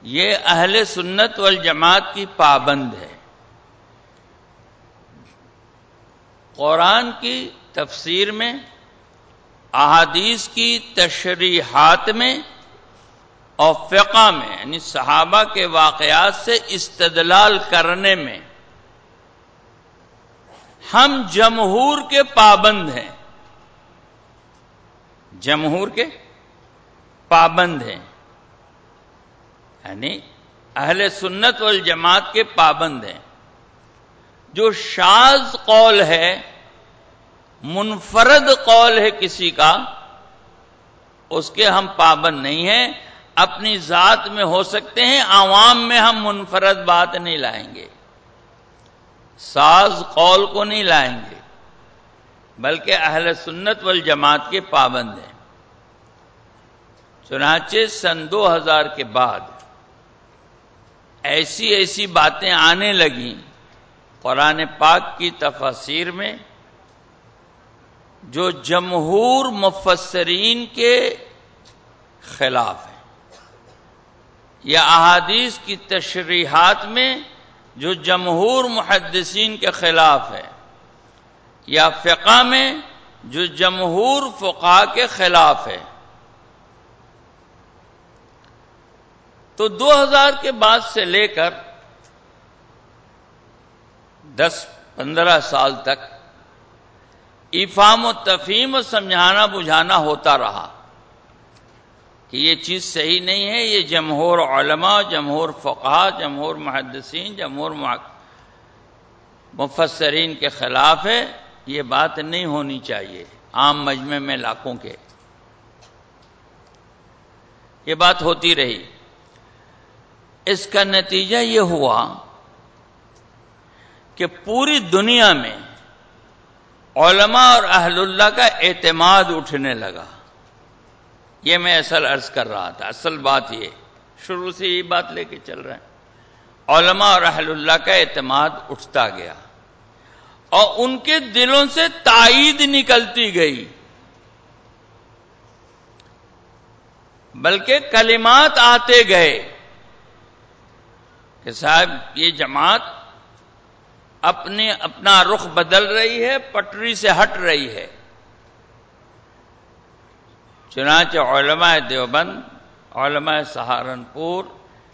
[SPEAKER 1] یہ اہل سنت والجماعت کی پابند ہے۔ قرآن کی تفسیر میں، احادیث کی تشریحات میں اور فقہ میں یعنی صحابہ کے واقعات سے استدلال کرنے میں ہم جمہور کے پابند ہیں۔ جمہور کے پابند ہیں۔ یعنی اہل سنت والجماعت کے پابند ہیں۔ جو شاز قول ہے، منفرد قول ہے کسی کا، اس کے ہم پابند نہیں ہیں۔ اپنی ذات میں ہو سکتے ہیں، عوام میں ہم منفرد بات نہیں لائیں گے۔ ساز قول کو نہیں لائیں گے، بلکہ اہل سنت والجماعت کے پابند ہیں۔ چنانچہ سن دو ہزار کے بعد ایسی ایسی باتیں آنے لگیں قرآن پاک کی تفسیر میں جو جمہور مفسرین کے خلاف ہے یا احادیث کی تشریحات میں جو جمہور محدثین کے خلاف ہے یا فقہ میں جو جمہور فقہ کے خلاف ہے تو دو ہزار کے بعد سے لے کر دس پندرہ سال تک افام و تفیم و سمجھانا بجھانا ہوتا رہا کہ یہ چیز صحیح نہیں ہے، یہ جمہور علماء، جمہور فقہ جمہور محدثین، جمہور مفسرین کے خلاف ہے، یہ بات نہیں ہونی چاہیے عام مجمع میں لاکھوں کے۔ یہ بات ہوتی رہی۔ اس کا نتیجہ یہ ہوا کہ پوری دنیا میں علماء اور اہل اللہ کا اعتماد اٹھنے لگا۔ یہ میں اصل عرض کر رہا تھا، اصل بات یہ، شروع سے یہ بات لے کے چل رہے ہیں۔ علماء اور اہل اللہ کا اعتماد اٹھتا گیا اور ان کے دلوں سے تائید نکلتی گئی۔ بلکہ کلمات آتے گئے۔ کہ صاحب یہ جماعت اپنے اپنا رخ بدل رہی ہے، پٹری سے ہٹ رہی ہے۔ چنانچہ علماء دیوبند، علماء سہارنپور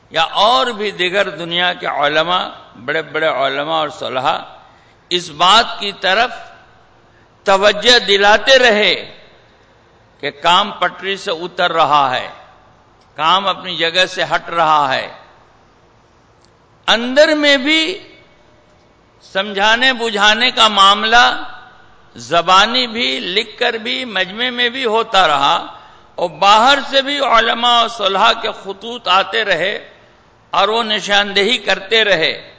[SPEAKER 1] یا اور بھی دیگر دنیا کے علماء، بڑے بڑے علماء اور صلحہ اس بات کی طرف توجہ دلاتے رہے کہ کام پٹری سے اتر رہا ہے، کام اپنی جگہ سے ہٹ رہا ہے۔ اندر میں بھی سمجھانے بجھانے کا معاملہ زبانی بھی، لکھ کر بھی، مجمع میں بھی ہوتا رہا اور باہر سے بھی علماء اور صلحہ کے خطوط آتے رہے اور وہ نشاندہی کرتے رہے۔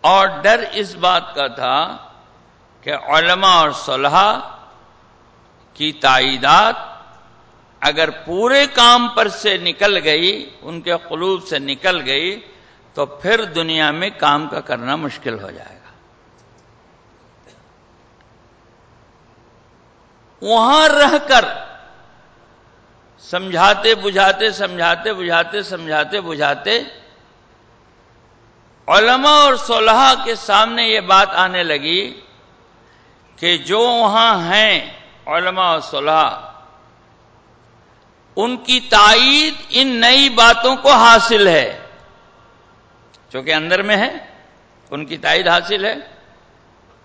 [SPEAKER 1] اور ڈر اس بات کا تھا کہ علماء اور صلحہ کی تائیدات اگر پورے کام پر سے نکل گئی، ان کے قلوب سے نکل گئی، تو پھر دنیا میں کام کا کرنا مشکل ہو جائے گا۔ وہاں رہ کر سمجھاتے، بجھاتے سمجھاتے بجھاتے سمجھاتے، بجھاتے علماء اور صلحہ کے سامنے یہ بات آنے لگی کہ جو وہاں ہیں، علماء اور صلحہ ان کی تائید ان نئی باتوں کو حاصل ہے۔ چونکہ اندر میں ہے، ان کی تائید حاصل ہے۔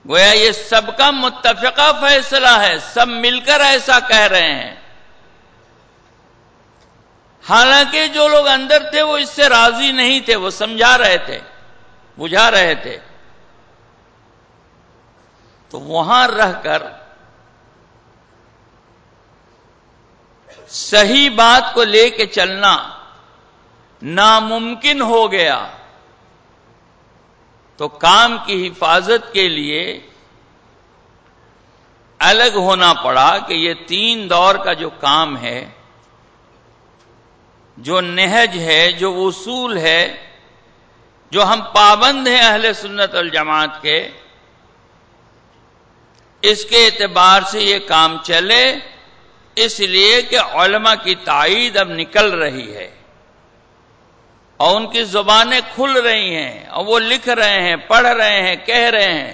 [SPEAKER 1] گویا یہ سب کا متفقہ فیصلہ ہے، سب مل کر ایسا کہہ رہے ہیں۔ حالانکہ جو لوگ اندر تھے، وہ اس سے راضی نہیں تھے، وہ سمجھا رہے تھے، بجھا رہے تھے۔ تو وہاں رہ کر صحیح بات کو لے کے چلنا ناممکن ہو گیا۔ تو کام کی حفاظت کے لیے الگ ہونا پڑا کہ یہ تین دور کا جو کام ہے، جو نہج ہے، جو اصول ہے، جو ہم پابند ہیں اہل سنت الجماعت کے، اس کے اعتبار سے یہ کام چلے۔ اس لیے کہ علماء کی تائید اب نکل رہی ہے اور ان کی زبانیں کھل رہی ہیں اور وہ لکھ رہے ہیں، پڑھ رہے ہیں، کہہ رہے ہیں۔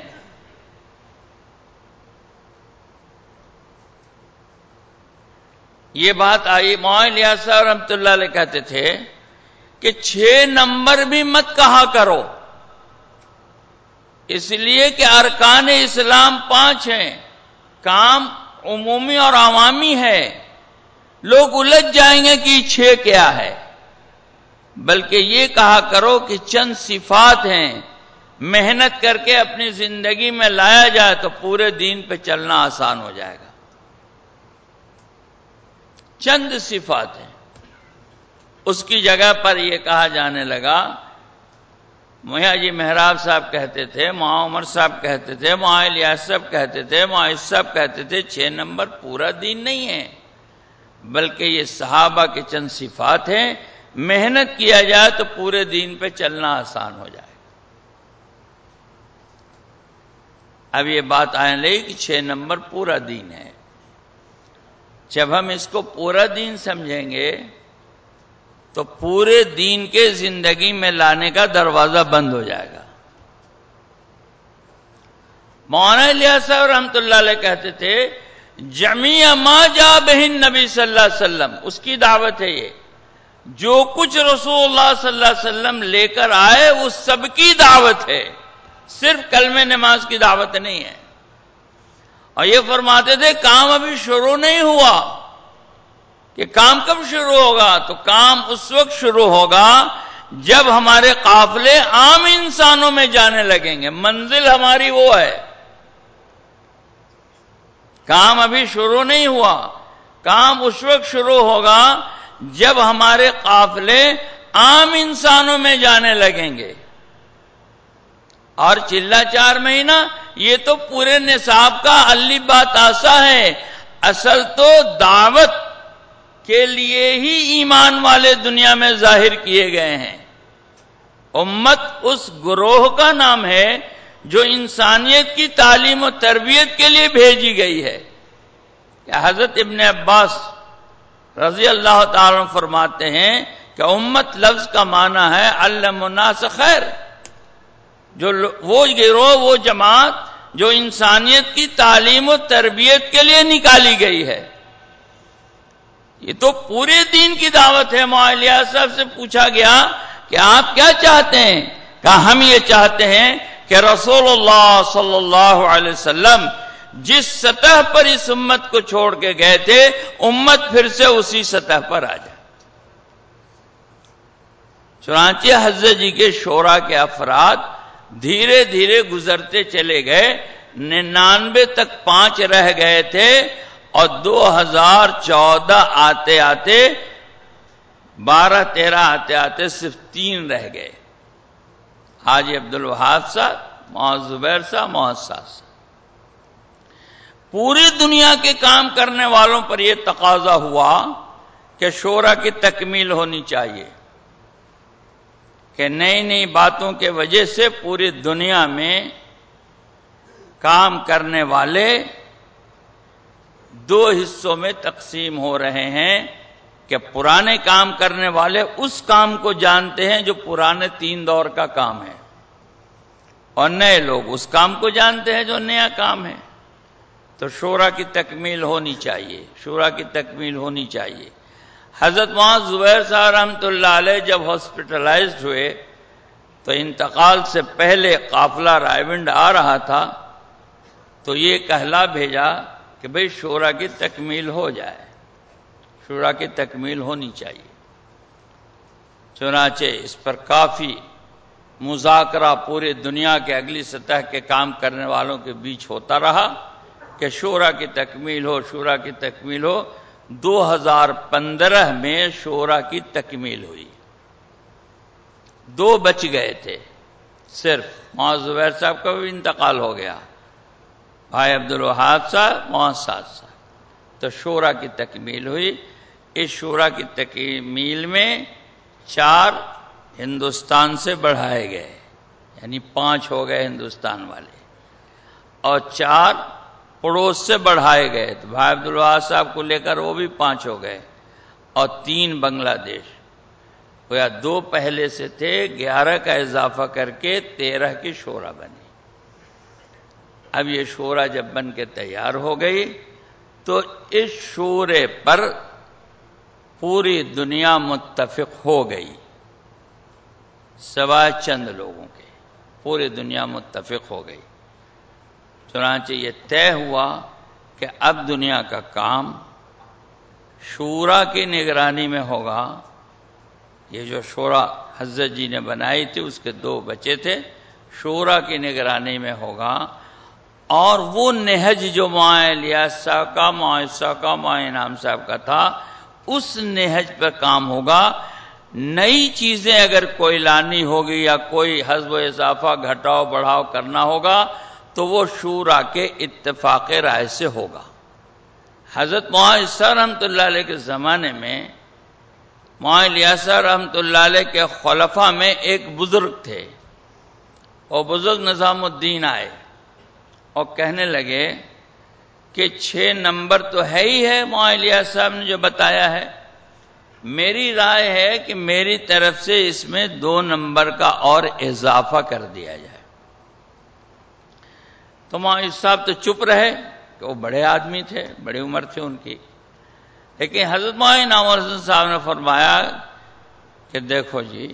[SPEAKER 1] یہ بات آئی معالیہ صاحب رحمت اللہ علیہ کہتے تھے کہ چھ نمبر بھی مت کہا کرو۔ اس لیے کہ ارکان اسلام پانچ ہیں۔ کام عمومی اور عوامی ہے۔ لوگ الجھ جائیں گے کہ چھ کیا ہے۔ بلکہ یہ کہا کرو کہ چند صفات ہیں۔ محنت کر کے اپنی زندگی میں لایا جائے تو پورے دین پہ چلنا آسان ہو جائے گا۔ چند صفات ہیں۔ اس کی جگہ پر یہ کہا جانے لگا میاں جی محراب صاحب کہتے تھے، ماں عمر صاحب کہتے تھے، ماں الیاس صاحب کہتے تھے، ماں صاحب کہتے تھے، چھ نمبر پورا دین نہیں ہے، بلکہ یہ صحابہ کے چند صفات ہیں۔ محنت کیا جائے تو پورے دین پہ چلنا آسان ہو جائے۔ اب یہ بات آنے لگی کہ چھ نمبر پورا دین ہے۔ جب ہم اس کو پورا دین سمجھیں گے تو پورے دین کے زندگی میں لانے کا دروازہ بند ہو جائے گا۔ مولانا لیا صاحب رحمت اللہ علیہ کہتے تھے جمی ما جا بہن نبی صلی اللہ علیہ وسلم، اس کی دعوت ہے یہ۔ جو کچھ رسول اللہ صلی اللہ علیہ وسلم لے کر آئے، وہ سب کی دعوت ہے۔ صرف کلم نماز کی دعوت نہیں ہے۔ اور یہ فرماتے تھے، کام ابھی شروع نہیں ہوا۔ کہ کام کب شروع ہوگا؟ تو کام اس وقت شروع ہوگا جب ہمارے قافلے عام انسانوں میں جانے لگیں گے۔ منزل ہماری وہ ہے۔ کام ابھی شروع نہیں ہوا۔ کام اس وقت شروع ہوگا جب ہمارے قافلے عام انسانوں میں جانے لگیں گے۔ اور چلا چار مہینہ، یہ تو پورے نصاب کا علی بات آسا ہے۔ اصل تو دعوت کے لیے ہی ایمان والے دنیا میں ظاہر کیے گئے ہیں۔ امت اس گروہ کا نام ہے جو انسانیت کی تعلیم و تربیت کے لیے بھیجی گئی ہے۔ کہ حضرت ابن عباس رضی اللہ تعالی فرماتے ہیں کہ امت لفظ کا معنی ہے الناس خیر۔ جو وہ گروہ، وہ جماعت جو انسانیت کی تعلیم و تربیت کے لیے نکالی گئی ہے۔ یہ تو پورے دین کی دعوت ہے معالیہ صاحب سے پوچھا گیا کہ آپ کیا چاہتے ہیں؟ کہا، ہم یہ چاہتے ہیں کہ رسول اللہ صلی اللہ علیہ وسلم جس سطح پر اس امت کو چھوڑ کے گئے تھے، امت پھر سے اسی سطح پر آ جائے۔ چنانچہ حضرت جی کے شورا کے افراد دھیرے دھیرے گزرتے چلے گئے، ننانوے تک پانچ رہ گئے تھے۔ اور دو ہزار چودہ آتے آتے، بارہ تیرہ آتے آتے صرف تین رہ گئے۔ حاجی عبد الوہاب صاحب محمد زبیر صاحب محمد صاحب۔ پوری دنیا کے کام کرنے والوں پر یہ تقاضا ہوا کہ شورا کی تکمیل ہونی چاہیے۔ کہ نئی نئی باتوں کے وجہ سے پوری دنیا میں کام کرنے والے دو حصوں میں تقسیم ہو رہے ہیں کہ پرانے کام کرنے والے اس کام کو جانتے ہیں جو پرانے تین دور کا کام ہے اور نئے لوگ اس کام کو جانتے ہیں جو نیا کام ہے تو شورا کی تکمیل ہونی چاہیے، شورا کی تکمیل ہونی چاہیے۔ حضرت وہاں زبیر صاحب رحمۃ اللہ علیہ جب ہاسپٹلائزڈ ہوئے تو انتقال سے پہلے قافلہ رائے ونڈ آ رہا تھا تو یہ کہلا بھیجا کہ بھئی شورا کی تکمیل ہو جائے۔ شورا کی تکمیل ہونی چاہیے۔ چنانچہ اس پر کافی مذاکرہ پورے دنیا کے اگلی سطح کے کام کرنے والوں کے بیچ ہوتا رہا کہ شورا کی تکمیل ہو شورا کی تکمیل ہو۔ دو ہزار پندرہ میں شورا کی تکمیل ہوئی۔ دو بچ گئے تھے۔ صرف محمد زبیر صاحب کا بھی انتقال ہو گیا۔ بھائی عبد الوہاد صاحب محمد صاحب۔ تو شورا کی تکمیل ہوئی۔ اس شورا کی تکمیل میں چار ہندوستان سے بڑھائے گئے یعنی پانچ ہو گئے ہندوستان والے۔ اور چار پڑوس سے بڑھائے گئے۔ تو بھائی عبد الواز صاحب کو لے کر وہ بھی پانچ ہو گئے۔ اور تین بنگلہ دیش۔ گویا دو پہلے سے تھے، گیارہ کا اضافہ کر کے تیرہ کی شورا بنی۔ اب یہ شورا جب بن کے تیار ہو گئی تو اس شورے پر پوری دنیا متفق ہو گئی سوا چند لوگوں کے پوری دنیا متفق ہو گئی چنانچہ یہ طے ہوا کہ اب دنیا کا کام شورا کی نگرانی میں ہوگا یہ جو شورا حضرت جی نے بنائی تھی اس کے دو بچے تھے شورا کی نگرانی میں ہوگا اور وہ نہج جو معالیہ صاحب کا معاشہ کا معائن نام صاحب کا تھا، اس نہج پر کام ہوگا۔ نئی چیزیں اگر کوئی لانی ہوگی یا کوئی حزب و اضافہ گھٹاؤ بڑھاؤ کرنا ہوگا، تو وہ شورا کے اتفاق رائے سے ہوگا۔ حضرت معاشہ رحمت اللہ علیہ کے زمانے میں معلیاسا رحمت اللہ علیہ کے خلفہ میں ایک بزرگ تھے۔ اور بزرگ نظام الدین آئے۔ اور کہنے لگے کہ چھ نمبر تو ہے ہی ہے معلیہ صاحب نے جو بتایا ہے۔ میری رائے ہے کہ میری طرف سے اس میں دو نمبر کا اور اضافہ کر دیا جائے۔ تو معاش صاحب تو چپ رہے کہ وہ بڑے آدمی تھے، بڑی عمر تھے ان کی۔ لیکن حضرت معین حسن صاحب نے فرمایا کہ دیکھو جی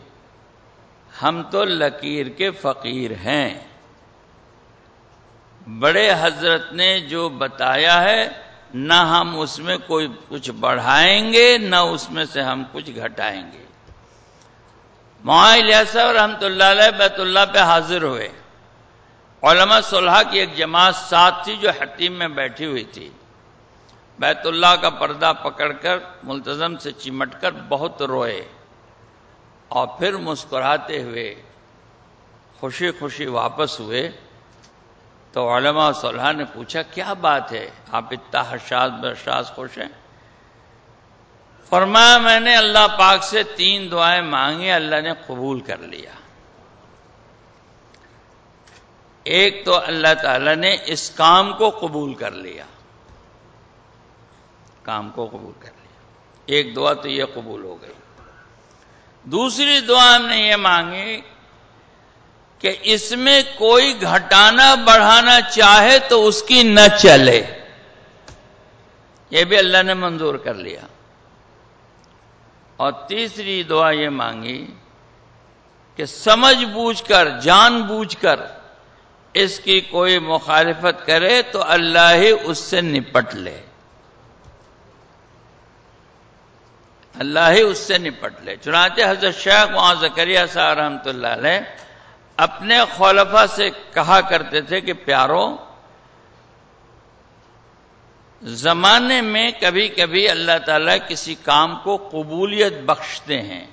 [SPEAKER 1] ہم تو لکیر کے فقیر ہیں۔ بڑے حضرت نے جو بتایا ہے، نہ ہم اس میں کوئی کچھ بڑھائیں گے، نہ اس میں سے ہم کچھ گھٹائیں گے۔ معاہل صاحب رحمت اللہ علیہ بیت اللہ پہ حاضر ہوئے۔ علماء صلحہ کی ایک جماعت ساتھ تھی جو حتیم میں بیٹھی ہوئی تھی۔ بیت اللہ کا پردہ پکڑ کر ملتظم سے چمٹ کر بہت روئے۔ اور پھر مسکراتے ہوئے خوشی خوشی واپس ہوئے۔ تو علماء صلحہ نے پوچھا، کیا بات ہے؟ آپ اتنا حشاس برشاس خوش ہیں؟ فرمایا، میں نے اللہ پاک سے تین دعائیں مانگی، اللہ نے قبول کر لیا۔ ایک تو اللہ تعالی نے اس کام کو قبول کر لیا۔ کام کو قبول کر لیا۔ ایک دعا تو یہ قبول ہو گئی۔ دوسری دعا ہم نے یہ مانگی کہ اس میں کوئی گھٹانا بڑھانا چاہے تو اس کی نہ چلے۔ یہ بھی اللہ نے منظور کر لیا۔ اور تیسری دعا یہ مانگی کہ سمجھ بوجھ کر، جان بوجھ کر اس کی کوئی مخالفت کرے تو اللہ ہی اس سے نپٹ لے۔ اللہ ہی اس سے نپٹ لے۔ چنانچہ حضرت شیخ وہاں زکریہ صاحب رحمت اللہ علیہ اپنے خلفہ سے کہا کرتے تھے کہ پیارو، زمانے میں کبھی کبھی اللہ تعالیٰ کسی کام کو قبولیت بخشتے ہیں۔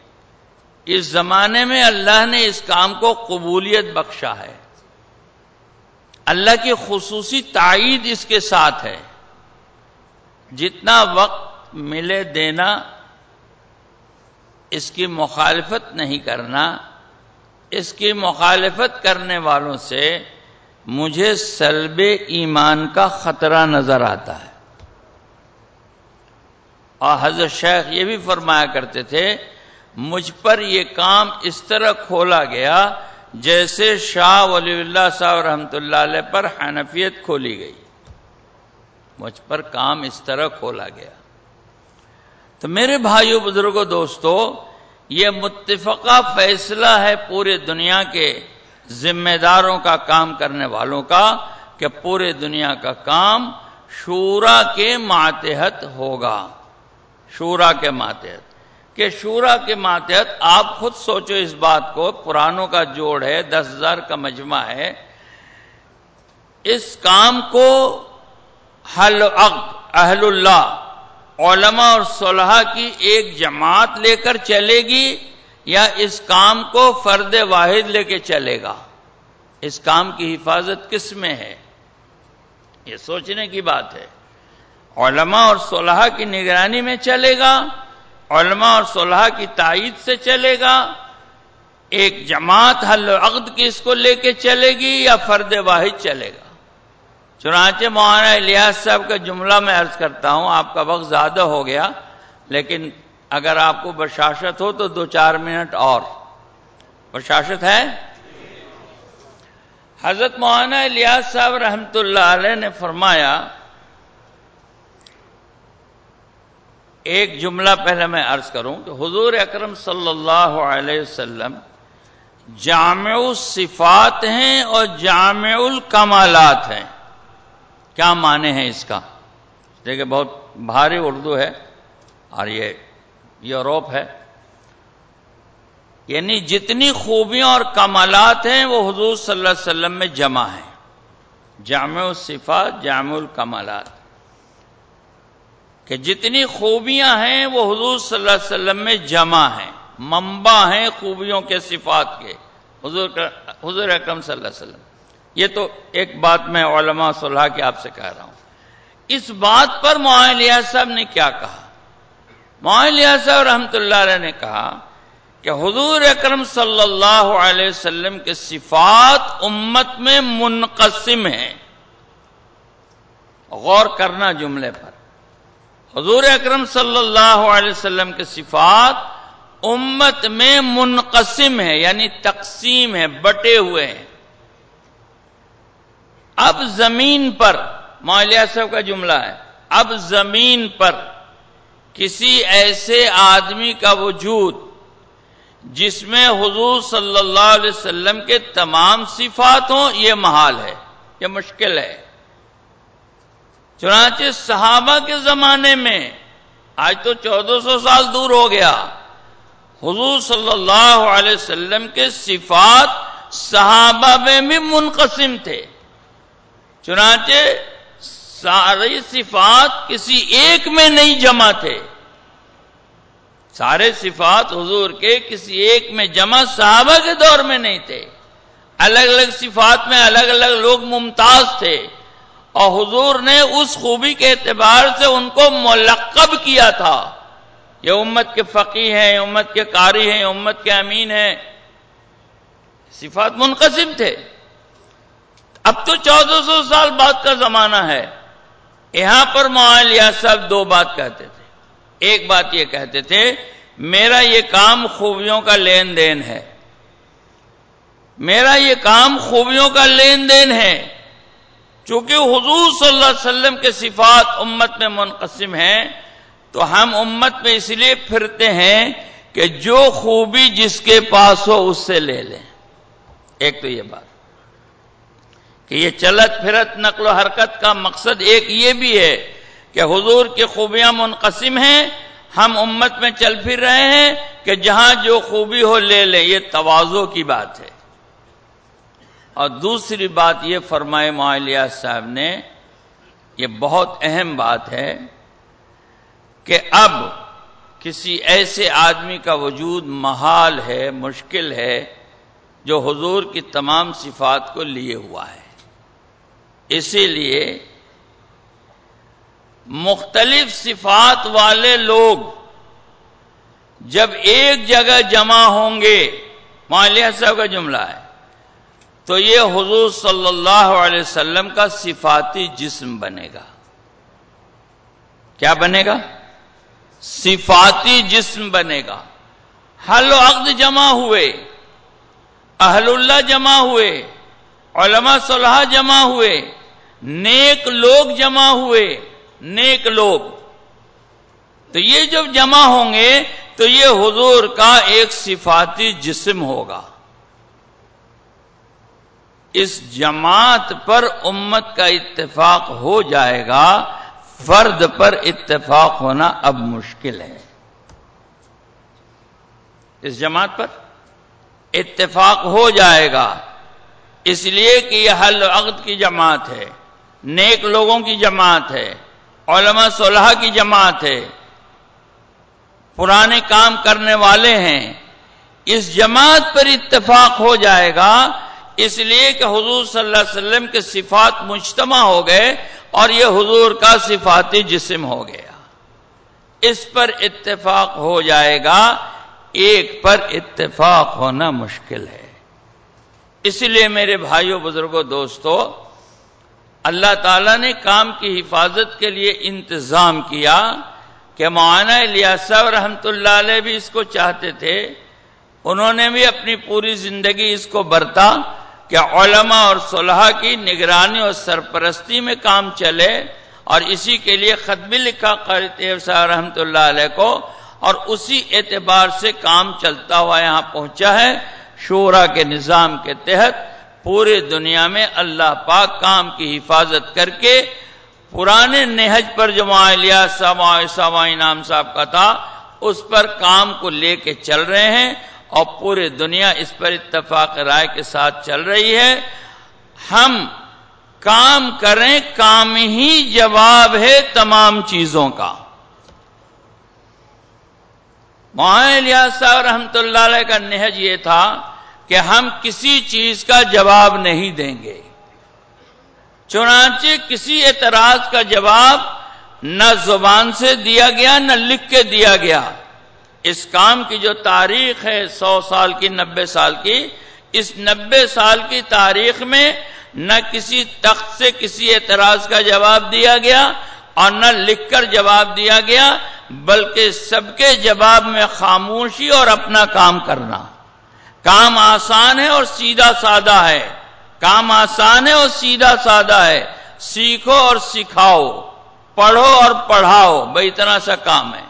[SPEAKER 1] اس زمانے میں اللہ نے اس کام کو قبولیت بخشا ہے۔ اللہ کی خصوصی تائید اس کے ساتھ ہے۔ جتنا وقت ملے دینا، اس کی مخالفت نہیں کرنا۔ اس کی مخالفت کرنے والوں سے مجھے سلب ایمان کا خطرہ نظر آتا ہے۔ اور حضرت شیخ یہ بھی فرمایا کرتے تھے، مجھ پر یہ کام اس طرح کھولا گیا جیسے شاہ ولی اللہ صاحب رحمت اللہ علیہ پر حنفیت کھولی گئی۔ مجھ پر کام اس طرح کھولا گیا۔ تو میرے بھائیوں بزرگوں دوستو یہ متفقہ فیصلہ ہے پورے دنیا کے ذمہ داروں کا کام کرنے والوں کا کہ پورے دنیا کا کام شورا کے ماتحت ہوگا۔ شورا کے ماتحت۔ کہ شورا کے ماتحت آپ خود سوچو اس بات کو، پرانوں کا جوڑ ہے، دس ہزار کا مجمع ہے۔ اس کام کو حل اہل اللہ علماء اور صلحہ کی ایک جماعت لے کر چلے گی یا اس کام کو فرد واحد لے کے چلے گا؟ اس کام کی حفاظت کس میں ہے؟ یہ سوچنے کی بات ہے۔ علماء اور صلحہ کی نگرانی میں چلے گا، علماء اور صلحہ کی تائید سے چلے گا۔ ایک جماعت حل عقد کی اس کو لے کے چلے گی یا فرد واحد چلے گا؟ چنانچہ مولانا الیاس صاحب کا جملہ میں عرض کرتا ہوں، آپ کا وقت زیادہ ہو گیا، لیکن اگر آپ کو بشاشت ہو تو دو چار منٹ اور۔ بشاشت ہے؟ حضرت مولانا الیاس صاحب رحمت اللہ علیہ نے فرمایا، ایک جملہ پہلے میں عرض کروں کہ حضور اکرم صلی اللہ علیہ وسلم جامع الصفات ہیں اور جامع الکمالات ہیں۔ کیا معنی ہیں اس کا؟ دیکھیں بہت بھاری اردو ہے اور یہ یوروپ ہے۔ یعنی جتنی خوبیاں اور کمالات ہیں وہ حضور صلی اللہ علیہ وسلم میں جمع ہیں۔ جامع الصفات، جامع الکمالات۔ کہ جتنی خوبیاں ہیں وہ حضور صلی اللہ علیہ وسلم میں جمع ہیں۔ منبع ہیں خوبیوں کے، صفات کے۔ حضور حضور اکرم صلی اللہ علیہ وسلم۔ یہ تو ایک بات میں علماء صلاح کے آپ سے کہہ رہا ہوں۔ اس بات پر معالیہ صاحب نے کیا کہا؟ معالیہ صاحب رحمت اللہ علیہ نے کہا کہ حضور اکرم صلی اللہ علیہ وسلم کے صفات امت میں منقسم ہیں۔ غور کرنا جملے پر۔ حضور اکرم صلی اللہ علیہ وسلم کے صفات امت میں منقسم ہے یعنی تقسیم ہے بٹے ہوئے ہیں۔ اب زمین پر معلیہ صاحب کا جملہ ہے، اب زمین پر کسی ایسے آدمی کا وجود جس میں حضور صلی اللہ علیہ وسلم کے تمام صفات ہوں یہ محال ہے، یہ مشکل ہے۔ چنانچہ صحابہ کے زمانے میں، آج تو چودہ سو سال دور ہو گیا، حضور صلی اللہ علیہ وسلم کے صفات صحابہ میں بھی منقسم تھے۔ چنانچہ ساری صفات کسی ایک میں نہیں جمع تھے۔ سارے صفات حضور کے کسی ایک میں جمع صحابہ کے دور میں نہیں تھے۔ الگ الگ صفات میں الگ الگ لوگ ممتاز تھے۔ اور حضور نے اس خوبی کے اعتبار سے ان کو ملقب کیا تھا۔ یہ امت کے فقی ہیں امت کے قاری ہیں امت کے امین ہیں۔ صفات منقسم تھے۔ اب تو چودہ سو سال بعد کا زمانہ ہے۔ یہاں پر معالیہ صاحب دو بات کہتے تھے۔ ایک بات یہ کہتے تھے، میرا یہ کام خوبیوں کا لین دین ہے۔ میرا یہ کام خوبیوں کا لین دین ہے۔ چونکہ حضور صلی اللہ علیہ وسلم کے صفات امت میں منقسم ہیں، تو ہم امت میں اس لیے پھرتے ہیں کہ جو خوبی جس کے پاس ہو اس سے لے لیں۔ ایک تو یہ بات۔ کہ یہ چلت پھرت نقل و حرکت کا مقصد ایک یہ بھی ہے کہ حضور کی خوبیاں منقسم ہیں، ہم امت میں چل پھر رہے ہیں کہ جہاں جو خوبی ہو لے لیں، یہ توازو کی بات ہے۔ اور دوسری بات یہ فرمائے معلیہ صاحب نے، یہ بہت اہم بات ہے کہ اب کسی ایسے آدمی کا وجود محال ہے، مشکل ہے، جو حضور کی تمام صفات کو لیے ہوا ہے۔ اسی لیے مختلف صفات والے لوگ جب ایک جگہ جمع ہوں گے معلیہ صاحب کا جملہ ہے، تو یہ حضور صلی اللہ علیہ وسلم کا صفاتی جسم بنے گا۔ کیا بنے گا؟ صفاتی جسم بنے گا۔ حل و عقد جمع ہوئے، اہل اللہ جمع ہوئے، علماء صلاح جمع ہوئے نیک لوگ جمع ہوئے، نیک لوگ۔ تو یہ جب جمع ہوں گے، تو یہ حضور کا ایک صفاتی جسم ہوگا۔ اس جماعت پر امت کا اتفاق ہو جائے گا، فرد پر اتفاق ہونا اب مشکل ہے۔ اس جماعت پر اتفاق ہو جائے گا، اس لیے کہ یہ حل عقد کی جماعت ہے۔ نیک لوگوں کی جماعت ہے، علماء صلح کی جماعت ہے، پرانے کام کرنے والے ہیں، اس جماعت پر اتفاق ہو جائے گا، اس لیے کہ حضور صلی اللہ علیہ وسلم کے صفات مجتمع ہو گئے اور یہ حضور کا صفاتی جسم ہو گیا۔ اس پر اتفاق ہو جائے گا، ایک پر اتفاق ہونا مشکل ہے۔ اس لیے میرے بھائیوں، بزرگوں، دوستوں اللہ تعالیٰ نے کام کی حفاظت کے لیے انتظام کیا کہ معانہ الیاسا رحمت اللہ علیہ بھی اس کو چاہتے تھے، انہوں نے بھی اپنی پوری زندگی اس کو برتا کہ علماء اور صلحہ کی نگرانی اور سرپرستی میں کام چلے اور اسی کے لیے خط بھی لکھا قاری صاحب رحمت اللہ علیہ کو اور اسی اعتبار سے کام چلتا ہوا یہاں پہنچا ہے شورا کے نظام کے تحت۔ پورے دنیا میں اللہ پاک کام کی حفاظت کر کے پرانے نہج پر جو معالیہ سوائی نام صاحب کا تھا، اس پر کام کو لے کے چل رہے ہیں اور پورے دنیا اس پر اتفاق رائے کے ساتھ چل رہی ہے۔ ہم کام کریں کام ہی جواب ہے تمام چیزوں کا۔ معالیہ صاحب رحمت اللہ علیہ کا نہج یہ تھا کہ ہم کسی چیز کا جواب نہیں دیں گے۔ چنانچہ کسی اعتراض کا جواب نہ زبان سے دیا گیا، نہ لکھ کے دیا گیا۔ اس کام کی جو تاریخ ہے سو سال کی، نبے سال کی، اس نبے سال کی تاریخ میں نہ کسی تخت سے کسی اعتراض کا جواب دیا گیا اور نہ لکھ کر جواب دیا گیا، بلکہ سب کے جواب میں خاموشی اور اپنا کام کرنا۔ کام آسان ہے اور سیدھا سادہ ہے۔ کام آسان ہے اور سیدھا سادہ ہے۔ سیکھو اور سکھاؤ۔ پڑھو اور پڑھاؤ۔ بھائی اتنا سا کام ہے۔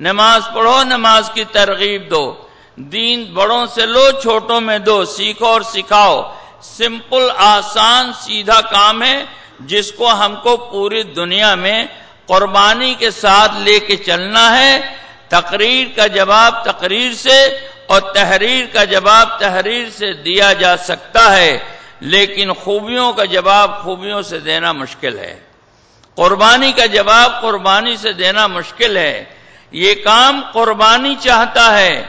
[SPEAKER 1] نماز پڑھو، نماز کی ترغیب دو۔ دین بڑوں سے لو، چھوٹوں میں دو۔ سیکھو اور سکھاؤ۔ سمپل، آسان، سیدھا کام ہے۔ جس کو ہم کو پوری دنیا میں قربانی کے ساتھ لے کے چلنا ہے۔ تقریر کا جواب تقریر سے اور تحریر کا جواب تحریر سے دیا جا سکتا ہے، لیکن خوبیوں کا جواب خوبیوں سے دینا مشکل ہے۔ قربانی کا جواب قربانی سے دینا مشکل ہے۔ یہ کام قربانی چاہتا ہے۔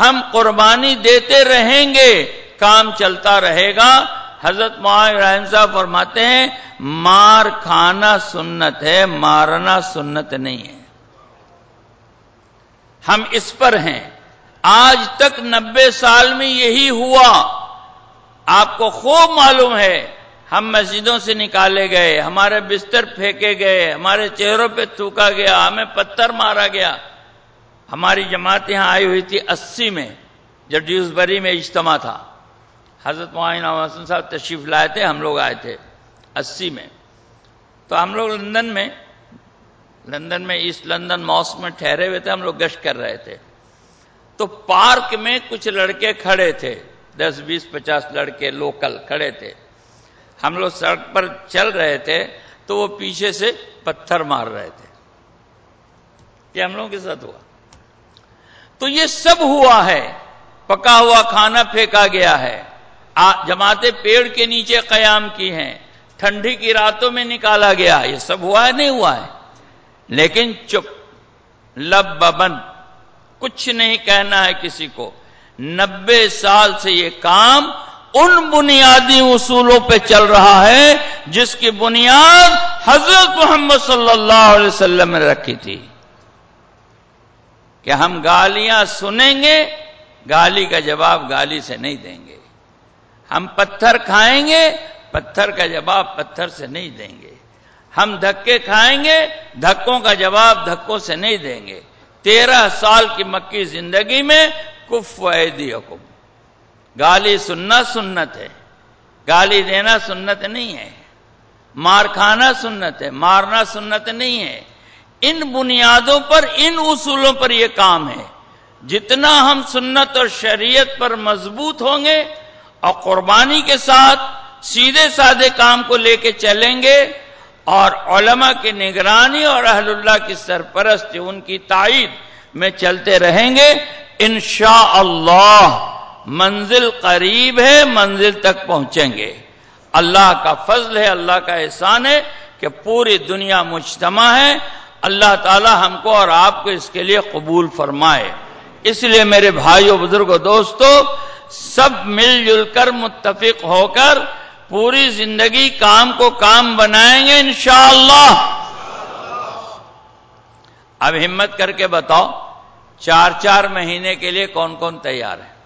[SPEAKER 1] ہم قربانی دیتے رہیں گے، کام چلتا رہے گا۔ حضرت معاہر صاحب فرماتے ہیں، مار کھانا سنت ہے، مارنا سنت نہیں ہے۔ ہم اس پر ہیں۔ آج تک نبے سال میں یہی ہوا۔ آپ کو خوب معلوم ہے، ہم مسجدوں سے نکالے گئے، ہمارے بستر پھینکے گئے، ہمارے چہروں پہ تھوکا گیا، ہمیں پتھر مارا گیا۔ ہماری جماعت یہاں آئی ہوئی تھی اسی میں، جب ڈیوزبری میں اجتماع تھا۔ حضرت معین حسن صاحب تشریف لائے تھے، ہم لوگ آئے تھے اسی میں۔ تو ہم لوگ لندن میں لندن میں، ایسٹ لندن موسم میں ٹھہرے ہوئے تھے، ہم لوگ گشت کر رہے تھے۔ تو پارک میں کچھ لڑکے کھڑے تھے، دس، بیس، پچاس لڑکے لوکل کھڑے تھے۔ ہم لوگ سڑک پر چل رہے تھے تو وہ پیچھے سے پتھر مار رہے تھے۔ کہ ہم لوگوں کے ساتھ ہوا۔ تو یہ سب ہوا ہے، پکا ہوا کھانا پھینکا گیا ہے۔ جماعتیں پیڑ کے نیچے قیام کی ہیں، ٹھنڈی کی راتوں میں نکالا گیا۔ یہ سب ہوا ہے، نہیں ہوا ہے۔ لیکن چپ لب بند کچھ نہیں کہنا ہے کسی کو۔ نبے سال سے یہ کام ان بنیادی اصولوں پہ چل رہا ہے جس کی بنیاد حضرت محمد صلی اللہ علیہ وسلم نے رکھی تھی۔ کہ ہم گالیاں سنیں گے، گالی کا جواب گالی سے نہیں دیں گے۔ ہم پتھر کھائیں گے، پتھر کا جواب پتھر سے نہیں دیں گے۔ ہم دھکے کھائیں گے، دھکوں کا جواب دھکوں سے نہیں دیں گے۔ تیرہ سال کی مکی زندگی میں کف حکم گالی سننا سنت ہے۔ گالی دینا سنت نہیں ہے۔ مار کھانا سنت ہے۔ مارنا سنت نہیں ہے۔ ان بنیادوں پر، ان اصولوں پر یہ کام ہے۔ جتنا ہم سنت اور شریعت پر مضبوط ہوں گے اور قربانی کے ساتھ سیدھے سادے کام کو لے کے چلیں گے اور علماء کی نگرانی اور اہل اللہ کی سرپرست ان کی تائید میں چلتے رہیں گے۔ انشاءاللہ اللہ منزل قریب ہے، منزل تک پہنچیں گے۔ اللہ کا فضل ہے، اللہ کا احسان ہے کہ پوری دنیا مجتمع ہے۔ اللہ تعالی ہم کو اور آپ کو اس کے لیے قبول فرمائے۔ اس لیے میرے بھائیوں بزرگ دوستو سب مل جل کر متفق ہو کر پوری زندگی کام کو کام بنائیں گے انشاءاللہ۔ اب ہمت کر کے بتاؤ، چار چار مہینے کے لیے کون کون تیار ہے